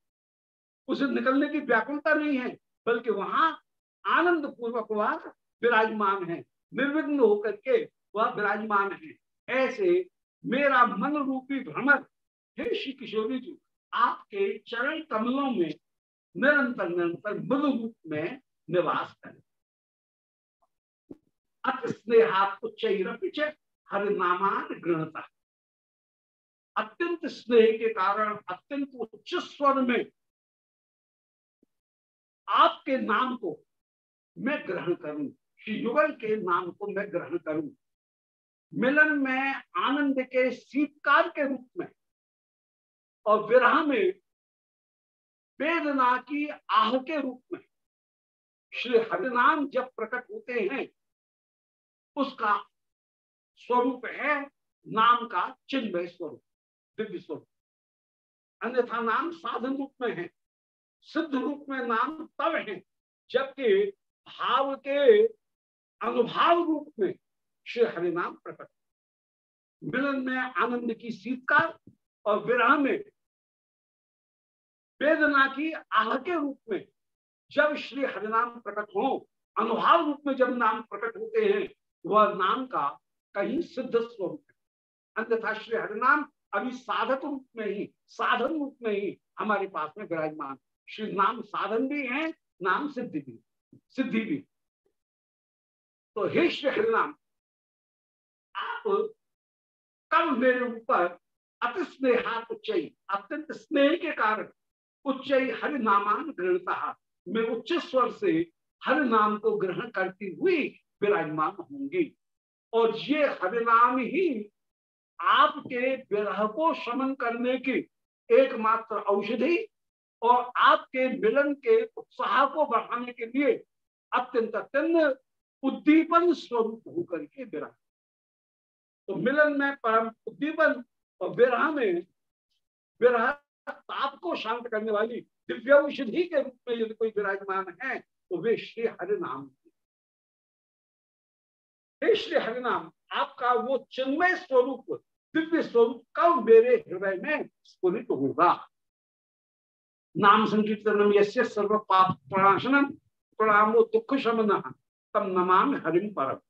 उसे निकलने की व्याकुलता नहीं है, बल्कि वहाँ आनंद पूर्वक वह विराजमान है। निर्विघ्न होकर के वह विराजमान है। ऐसे मेरा मन रूपी भ्रमर, हे श्री किशोरी जी, आपके चरण कमलों में निरंतर निरंतर मृदु रूप में निवास करें। अति स्नेहात उच्च हरिनामान गृहता अत्यंत स्नेह के कारण, अत्यंत उच्च स्वर में आपके नाम को मैं ग्रहण करूँ। श्री युगल के नाम को मैं ग्रहण करूँ। मिलन में आनंद के शीतकाल के रूप में और विरह में वेदना की आह के रूप में श्री हरिनाम जब प्रकट होते हैं, उसका स्वरूप है नाम का चिन्ह स्वरूप, दिव्य स्वरूप। अन्यथा नाम साधन रूप में है, सिद्ध रूप में नाम तब है, जबकि भाव के अनुभाव रूप में श्री हरिनाम प्रकट मिलन में आनंद की शीतकाल और विरह में वेदना की आह के रूप में जब श्री हरिनाम प्रकट हो, अनुभाव रूप में जब नाम प्रकट होते हैं, वह नाम का कहीं सिद्ध स्वरूप है। अन्यथा श्री हरिनाम अभी साधक रूप में ही, साधन रूप में ही हमारे पास में विराजमान। श्री नाम साधन भी है, नाम सिद्धि भी सिद्धि भी तो हे श्री हरिनाम, आप कब मेरे ऊपर अति स्नेहात उच्च अत्यंत स्नेह के कारण उच्च हरि नामान ग्रहणता मैं उच्च स्वर से हरि नाम को ग्रहण करती हुई विराजमान होंगी और ये हरिनाम ही आपके विरह को शमन करने की एकमात्र औषधि और आपके मिलन के उत्साह को बढ़ाने के लिए अत्यंत अत्यंत उद्दीपन स्वरूप होकर के विरह तो मिलन में परम उद्दीपन और विरह में विरह ताप को शांत करने वाली दिव्य औषधि के रूप में यदि कोई विराजमान है तो वे श्री हरिनाम हे। श्री हरिनाम आपका वो चिन्मय स्वरूप, दिव्य स्वरूप कब मेरे हृदय में स्फुरित होगा? नाम संकीर्तनम यस्य सर्व पाप प्रणाशनम प्रणामो दुख शमन तम नमान हरिम परम।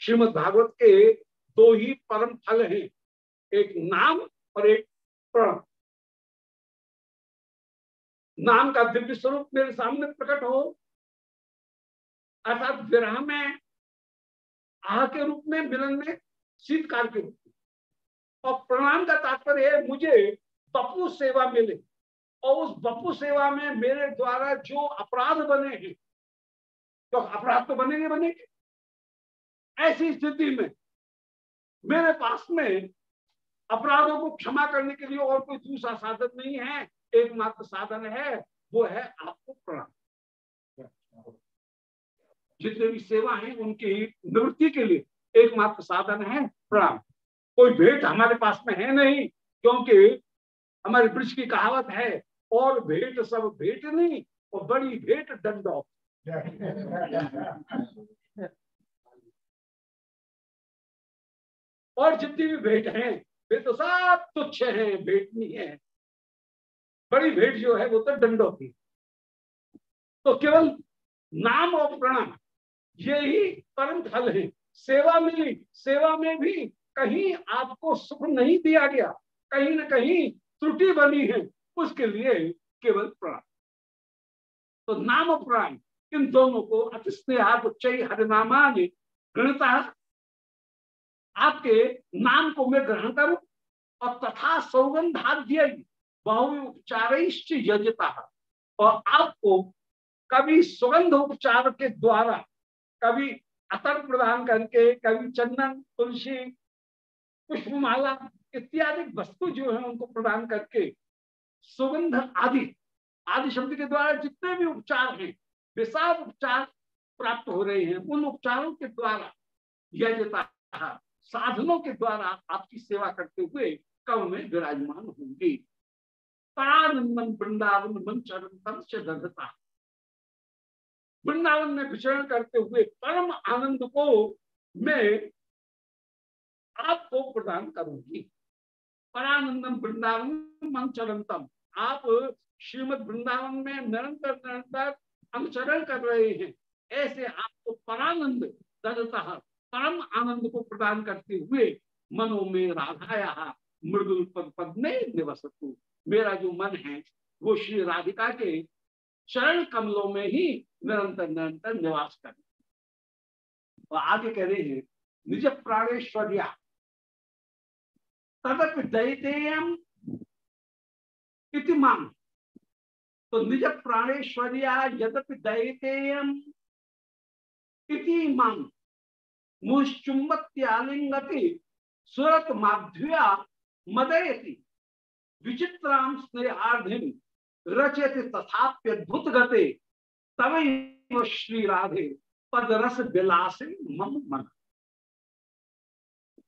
श्रीमद भागवत के दो ही परम फल हैं। एक नाम और एक प्रण। नाम का दिव्य स्वरूप मेरे सामने प्रकट हो। अर्थात विरह में, आह के रूप में, मिलन में, शीतकाल के रूप में। और प्रणाम का तात्पर्य है, मुझे बपू सेवा मिले। और उस बपू सेवा में मेरे द्वारा जो अपराध बने हैं तो अपराध तो बनेंगे बनेंगे। ऐसी स्थिति में मेरे पास में अपराधों को क्षमा करने के लिए और कोई दूसरा साधन नहीं है। एकमात्र साधन है, वो है आपको प्रणाम। जितने भी सेवा है, उनकी निवृत्ति के लिए एकमात्र साधन है प्रणाम। कोई भेंट हमारे पास में है नहीं, क्योंकि हमारे ब्रिज की कहावत है, और भेंट सब भेंट नहीं, और बड़ी भेंट दंडो और जितनी भी भेंट हैं, वे तो सब तुच्छ हैं भेंट नहीं है। बड़ी भेंट जो है, वो तो दंडो की। तो केवल नाम और प्रणाम, ये ही परम फल है। सेवा मिली, सेवा में भी कहीं आपको सुख नहीं दिया गया, कहीं ना कहीं त्रुटि बनी है, उसके लिए केवल प्रणाम। तो नाम प्राण इन दोनों को अति स्नेह उच्च हरिनामान गणता आपके नाम को मैं ग्रहण करूँ और तथा सौगंधाध्य बहु उपचार यजता। और आपको कभी सुगंध उपचार के द्वारा कभी अतर प्रदान करके कभी चंदन, तुलसी, पुष्पमाला इत्यादि वस्तु जो है उनको प्रदान करके सुगंध आदि आदि शब्द के द्वारा जितने भी उपचार हैं वे सब उपचार प्राप्त हो रहे हैं। उन उपचारों के द्वारा यजता साधनों के द्वारा आपकी सेवा करते हुए कव में विराजमान होंगी। परानंदन वृंदावन मन चरण से दधता वृंदावन में विचरण करते हुए परम आनंद को मैं आपको प्रदान करूँगी। परानंदम वृंदावन मन चरणतम आप श्रीमद वृंदावन में निरंतर निरंतर अनुचरण कर रहे हैं। ऐसे आपको परानंद ददता परम आनंद को प्रदान करते हुए मनो में राधाया, मृदुल पद पद में निवसतु। मेरा जो मन है, वो श्री राधिका के चरण कमलों में ही निरंतर निरंतर निवास कर और आगे कह रहे हैं, निज प्राणेश्वर्या, तदप इति मान तो निज प्राणेश्वर्या यद्यपि दयतेयम इति मांग मुश्चुंबत्यालिंगति सुरत माध्या मदयति। विचित्राम स्नेहार्धिम रचयति तथाप्यद्भुत गते तब श्री राधे पद रस विलासे मम मन।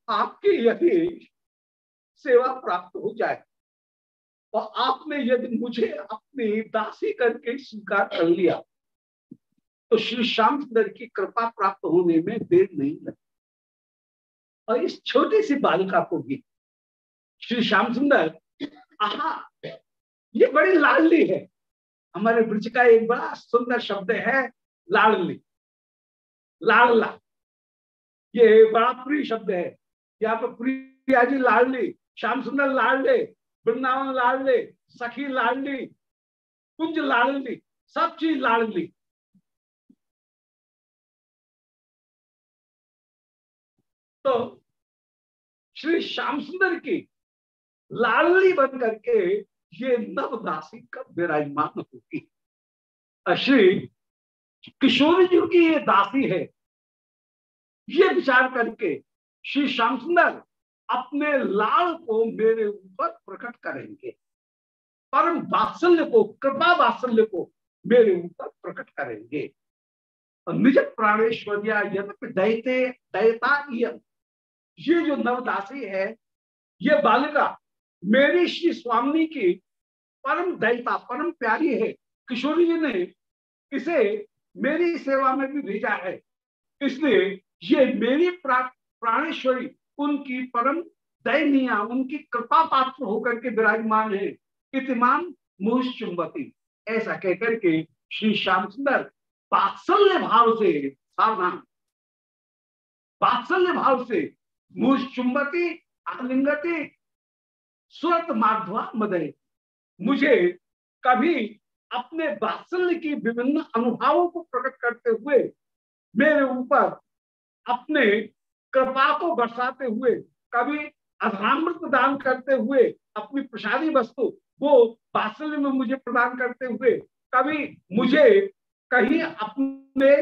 आपकी यदि सेवा प्राप्त हो जाए और आपने यदि मुझे अपनी दासी करके स्वीकार कर लिया तो श्री श्याम सुंदर की कृपा प्राप्त होने में देर नहीं लगती। और इस छोटी सी बालिका को भी, श्री श्याम सुंदर आहा, ये बड़ी लाडली है। हमारे ब्रज का एक बड़ा सुंदर शब्द है, लाडली। लाडला। ये बड़ा प्रिय शब्द है। यहाँ पर प्रिया जी लाडली श्याम सुंदर लाडले। वृंदावन लाडले, सखी लाडली, कुंज लाडली, सब चीज़ लाडली। तो श्री श्याम सुंदर की लाडली बन करके ये नवदासी कब विराजमान होगी श्री किशोर जी की ये दासी है। ये विचार करके श्री श्याम सुंदर अपने लाल को मेरे ऊपर प्रकट करेंगे। परम वात्सल्य को, कृपा वात्सल्य को मेरे ऊपर प्रकट करेंगे। निज प्राणेश्वर्या दैते दैता ये जो नवदासी है, ये बालिका, मेरी श्री स्वामी की परम दैता परम प्यारी है। किशोरी जी ने इसे मेरी सेवा में भी भेजा है। इसलिए ये मेरी प्राणेश्वरी उनकी परम दयनीय, उनकी कृपा पात्र होकर के विराजमान है। इतमान मुह चुंबती। ऐसा कहकर के श्री श्याम सुंदर बात्सल्य भाव से, सावधान। बात्सल्य भाव से मुह चुंबती, आलिंगती, सुरत माधवा मदय। मुझे कभी अपने वात्सल्य की विभिन्न अनुभवों को प्रकट करते हुए मेरे ऊपर अपने कृपा को बरसाते हुए, कभी अधामृत दान करते हुए अपनी प्रसादी वस्तु, वो वात्सल्य में मुझे प्रदान करते हुए, कभी मुझे कहीं अपने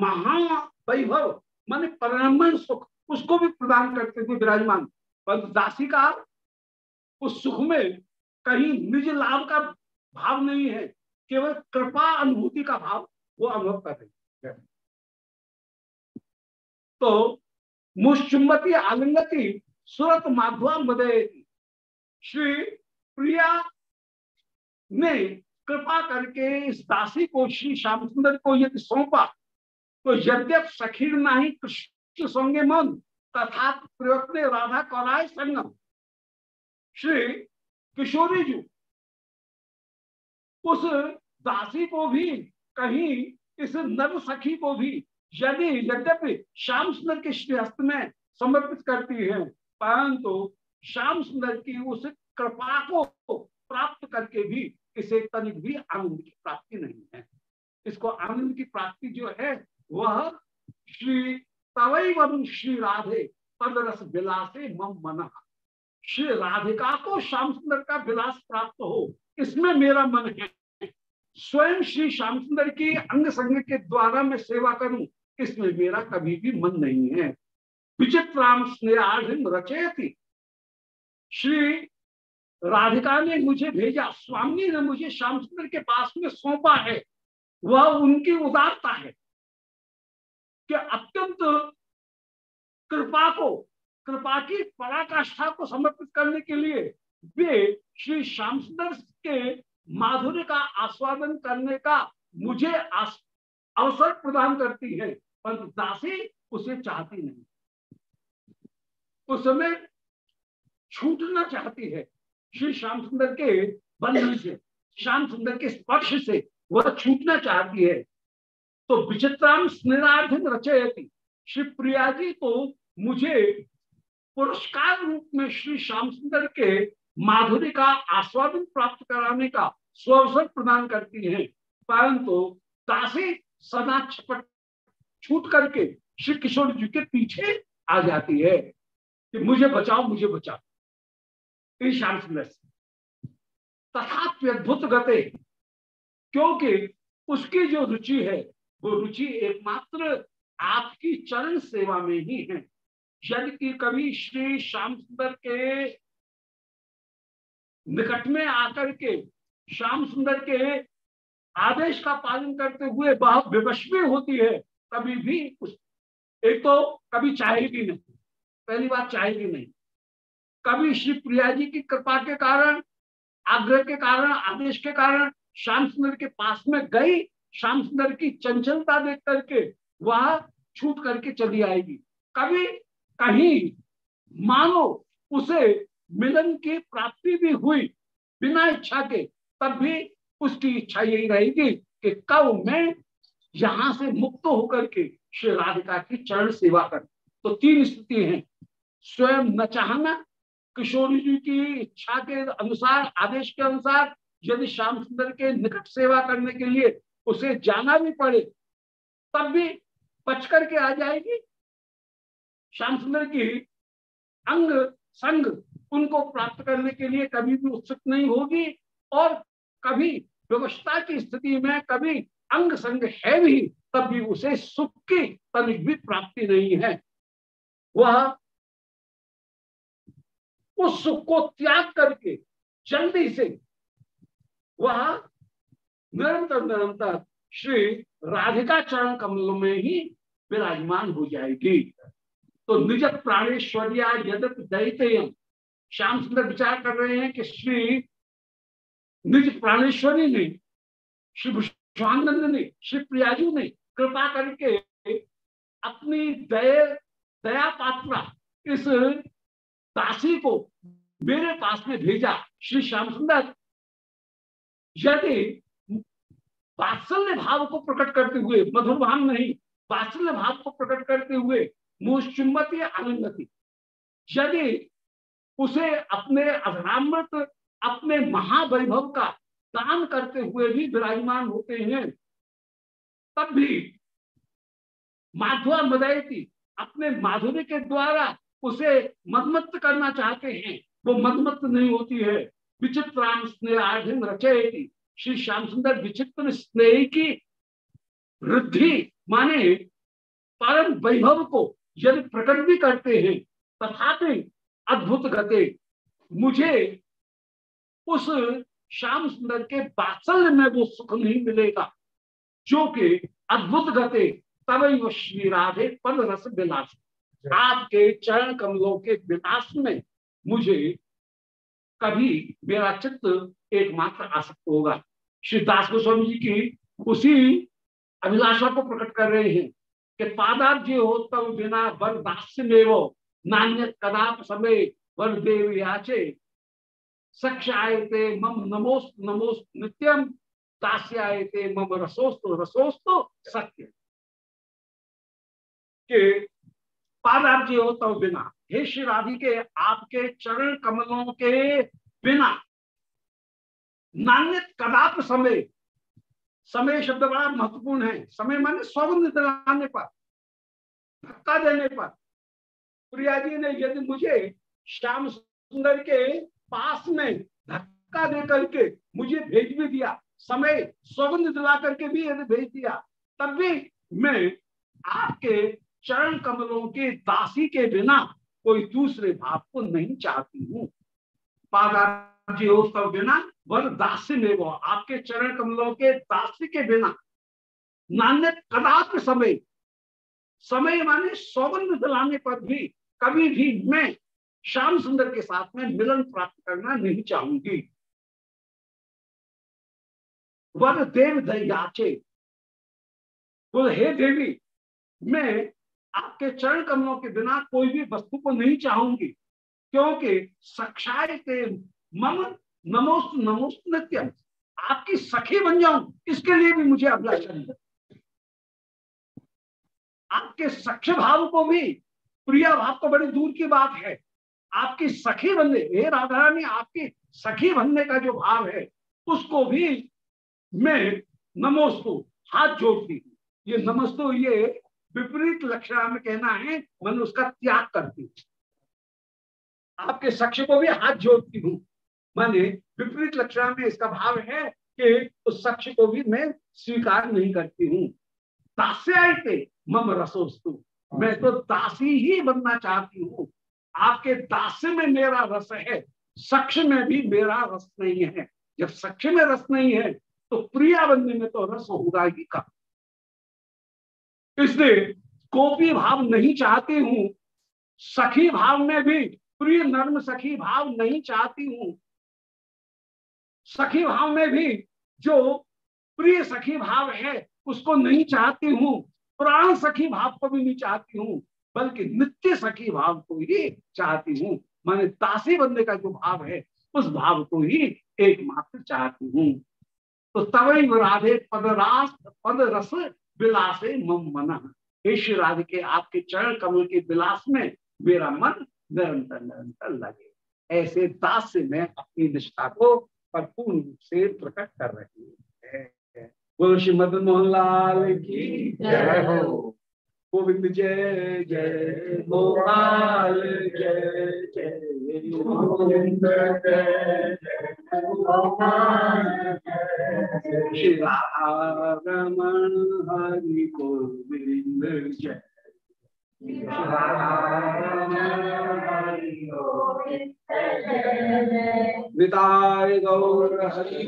महान वैभव मान परिणाम सुख, उसको भी प्रदान करते हुए विराजमान। पर दासी का उस सुख में कहीं निज लाभ का भाव नहीं है, केवल कृपा अनुभूति का भाव वो अनुभव कर रही है। तो मुश्चुम्बती आलिंगति सुरत माधवा मदय श्री प्रिया ने कृपा करके इस दासी को, श्री श्याम सुंदर को यदि सौंपा तो यद्यप सखीर नाही, कृष्ण सोंगे मन तथा प्रयत्न राधा कौराय संगम। श्री किशोरी जी, उस दासी को भी, कहीं इस नव सखी को भी यदि यद्यपि श्याम सुंदर के श्रीहस्त में समर्पित करती है, परंतु श्याम सुंदर की उस कृपा को प्राप्त करके भी इसे तनिक भी आनंद की प्राप्ति नहीं है। इसको आनंद की प्राप्ति जो है, वह श्री तवई श्री राधे पदरस विलासे मम मना। श्री राधिका को श्याम सुंदर का विलास प्राप्त हो, इसमें मेरा मन है। स्वयं श्री श्याम सुंदर की अंग संग के द्वारा मैं सेवा करूँ इसमें मेरा कभी भी मन नहीं है। विचित्राम स्नेहाधिम रचयती। श्री राधिका ने मुझे भेजा, स्वामी ने मुझे श्याम सुंदर के पास में सौंपा है। वह उनकी उदारता है कि अत्यंत कृपा को, कृपा की पराकाष्ठा को समर्पित करने के लिए वे श्री श्याम सुंदर के माधुर्य का आस्वादन करने का मुझे अवसर प्रदान करती है, परंतु दासी उसे चाहती नहीं। उस समय छूटना चाहती है। श्री श्याम सुंदर के बंधन से, श्याम सुंदर के स्पर्श से वह छूटना चाहती है। तो विचित्राम स्नेहार्थ रचयती। श्री प्रिया जी तो मुझे पुरस्कार रूप में श्री श्याम सुंदर के माधुरी का आस्वादन प्राप्त कराने का स्वअवसर प्रदान करती है। परंतु दासी छूट करके श्री किशोर जी के पीछे आ जाती है कि मुझे बचाओ मुझे बचाओ। से। तथा अद्भुत गते, क्योंकि उसकी जो रुचि है, वो रुचि एकमात्र आपकी चरण सेवा में ही है। यदि कि कभी श्री श्याम सुंदर के निकट में आकर के, श्याम सुंदर के आदेश का पालन करते हुए वह विवश होती है, कभी भी उस एक तो कभी चाहेगी नहीं। पहली बात चाहेगी नहीं। कभी श्री प्रिया जी की कृपा के कारण, आग्रह के कारण, आदेश के कारण श्याम सुंदर के पास में गई, श्याम सुंदर की चंचलता देख करके वह छूट करके चली आएगी। कभी कहीं मानो उसे मिलन की प्राप्ति भी हुई बिना इच्छा के, तब भी उसकी इच्छा यही रहेगी कि कब मैं यहाँ से मुक्त होकर के श्री राधिका की चरण सेवा कर। तो तीन स्थिति हैं। स्वयं न चाहना, किशोरी जी की इच्छा के अनुसार, आदेश के अनुसार, यदि श्याम सुंदर के निकट सेवा करने के लिए उसे जाना भी पड़े, तब भी बच करके आ जाएगी। श्याम सुंदर की अंग, संग उनको प्राप्त करने के लिए कभी भी उत्सुक नहीं होगी और कभी व्यवस्था की स्थिति में कभी अंग संग है भी, तब भी उसे सुख की तनिक भी प्राप्ति नहीं है। वह उस सुख को त्याग करके जल्दी से वह निरंतर निरंतर श्री राधिका चरण कमलों में ही विराजमान हो जाएगी। तो निजत प्राणेश्वर्या यदत दैतयम श्याम सुंदर विचार कर रहे हैं कि श्री निज प्राणेश्वरी ने श्री विश्वानंद ने श्री प्रियाजू ने कृपा करके अपनी दया दया पात्रा इस दासी को मेरे पास में भेजा, श्री श्याम सुंदर। यदि वात्सल्य भाव को प्रकट करते हुए मधुर भाव नहीं, वात्सल्य भाव को प्रकट करते हुए मुश्चुम्बती आनंदती यदि उसे अपने अधरामृत अपने महावैभव का दान करते हुए भी विराजमान होते हैं। तब भी माधुआ मदयती अपने माधुरी के द्वारा उसे मदमत्त करना चाहते हैं। वो मदमत्त नहीं होती है। विचित्राम स्नेह रचयती। श्री श्याम सुंदर विचित्र स्नेह की वृद्धि माने परम वैभव को यदि प्रकट भी करते हैं, तथापि अद्भुत गते। मुझे उस श्याम सुंदर के बात्सल्य में वो सुख नहीं मिलेगा जो कि अद्भुत गते तब श्री राधे पद रस विलास। आपके चरण कमलों के विलास में मुझे कभी मेरा चित्त एकमात्र आसक्त होगा। श्री दास गोस्वामी जी की उसी अभिलाषा को प्रकट कर रहे हैं कि पादाब्जी हो तब बिना वर दास्य में वो नान्य कदाप समय वर देव याचे। सक्षायते मम नमोस नमोस नित्यम दास्यायते मम रसोस्तो रसोस्तो सत्य के पादाब्जी हो तब बिना। हे श्री राधि के आपके चरण कमलों के बिना। नान्य कदाप समय। समय शब्द बड़ा महत्वपूर्ण है। समय माने स्वगंध दिलाने पर, धक्का देने पर। प्रिया जी ने, यदि मुझे श्याम सुंदर के पास में धक्का दे करके मुझे भेज भी दिया। समय सौगंध दिला करके भी यदि भेज दिया, तब भी मैं आपके चरण कमलों के दासी के बिना कोई दूसरे भाव को नहीं चाहती हूँ। तब बिना वर दासी में वो आपके चरण कमलों के दासी के बिना। नान्य कदाप समय समय माने सौगंध दिलाने पर भी कभी भी मैं श्याम सुंदर के साथ में मिलन प्राप्त करना नहीं चाहूँगी। वर देव दयाचे। बोल, हे देवी, मैं आपके चरण कमलों के बिना कोई भी वस्तु को नहीं चाहूँगी, क्योंकि सक्षाय मम नमोस्त नमोस्त नित्य आपकी सखी बन जाऊँ, इसके लिए भी मुझे अभिलाषा नहीं आपके सख्य भाव को भी, प्रिया भाव को बड़ी दूर की बात है। आपकी सखी बनने, हे राधा रानी आपकी सखी बनने का जो भाव है, उसको भी मैं नमोस्तु, हाथ जोड़ती हूँ। ये नमस्तु, ये विपरीत लक्षण में कहना है, मैंने उसका त्याग करती हूँ आपके सक्ष को भी हाथ जोड़ती हूँ। माने विपरीत लक्षण में इसका भाव है कि उस सक्ष को भी मैं स्वीकार नहीं करती हूँ। दास्यायते मम रसोस्तु। मैं तो दासी ही बनना चाहती हूँ। आपके दास में मेरा रस है सक्ष में भी मेरा रस नहीं है। जब सक्ष में रस नहीं है तो प्रिया बनने में तो रस होगा ही का इसलिए कोपी भाव नहीं चाहती हूँ, सखी भाव में भी प्रिय नर्म सखी भाव नहीं चाहती हूँ। सखी भाव में भी जो प्रिय सखी भाव है, उसको नहीं चाहती हूँ, प्राण सखी भाव को भी नहीं चाहती हूँ। बल्कि नित्य सखी भाव को ही चाहती हूँ। माने तासी बनने का जो भाव है, उस भाव को ही एकमात्र चाहती हूँ। तो तवई राधे पदरास पद रस विलासे मम मन। हे श्री राधे के आपके चरण कमल के विलास में मेरा मन निरंतर निरंतर लगे। ऐसे दास से मैं अपनी निष्ठा को परिपूर्ण रूप से प्रकट कर रही है। बोलो श्री मदन मोहन लाल की जय हो। गोविंद जय जय गोपाल जय जय गोविंद जय रमण हरि गोविंद जय। गौर हरि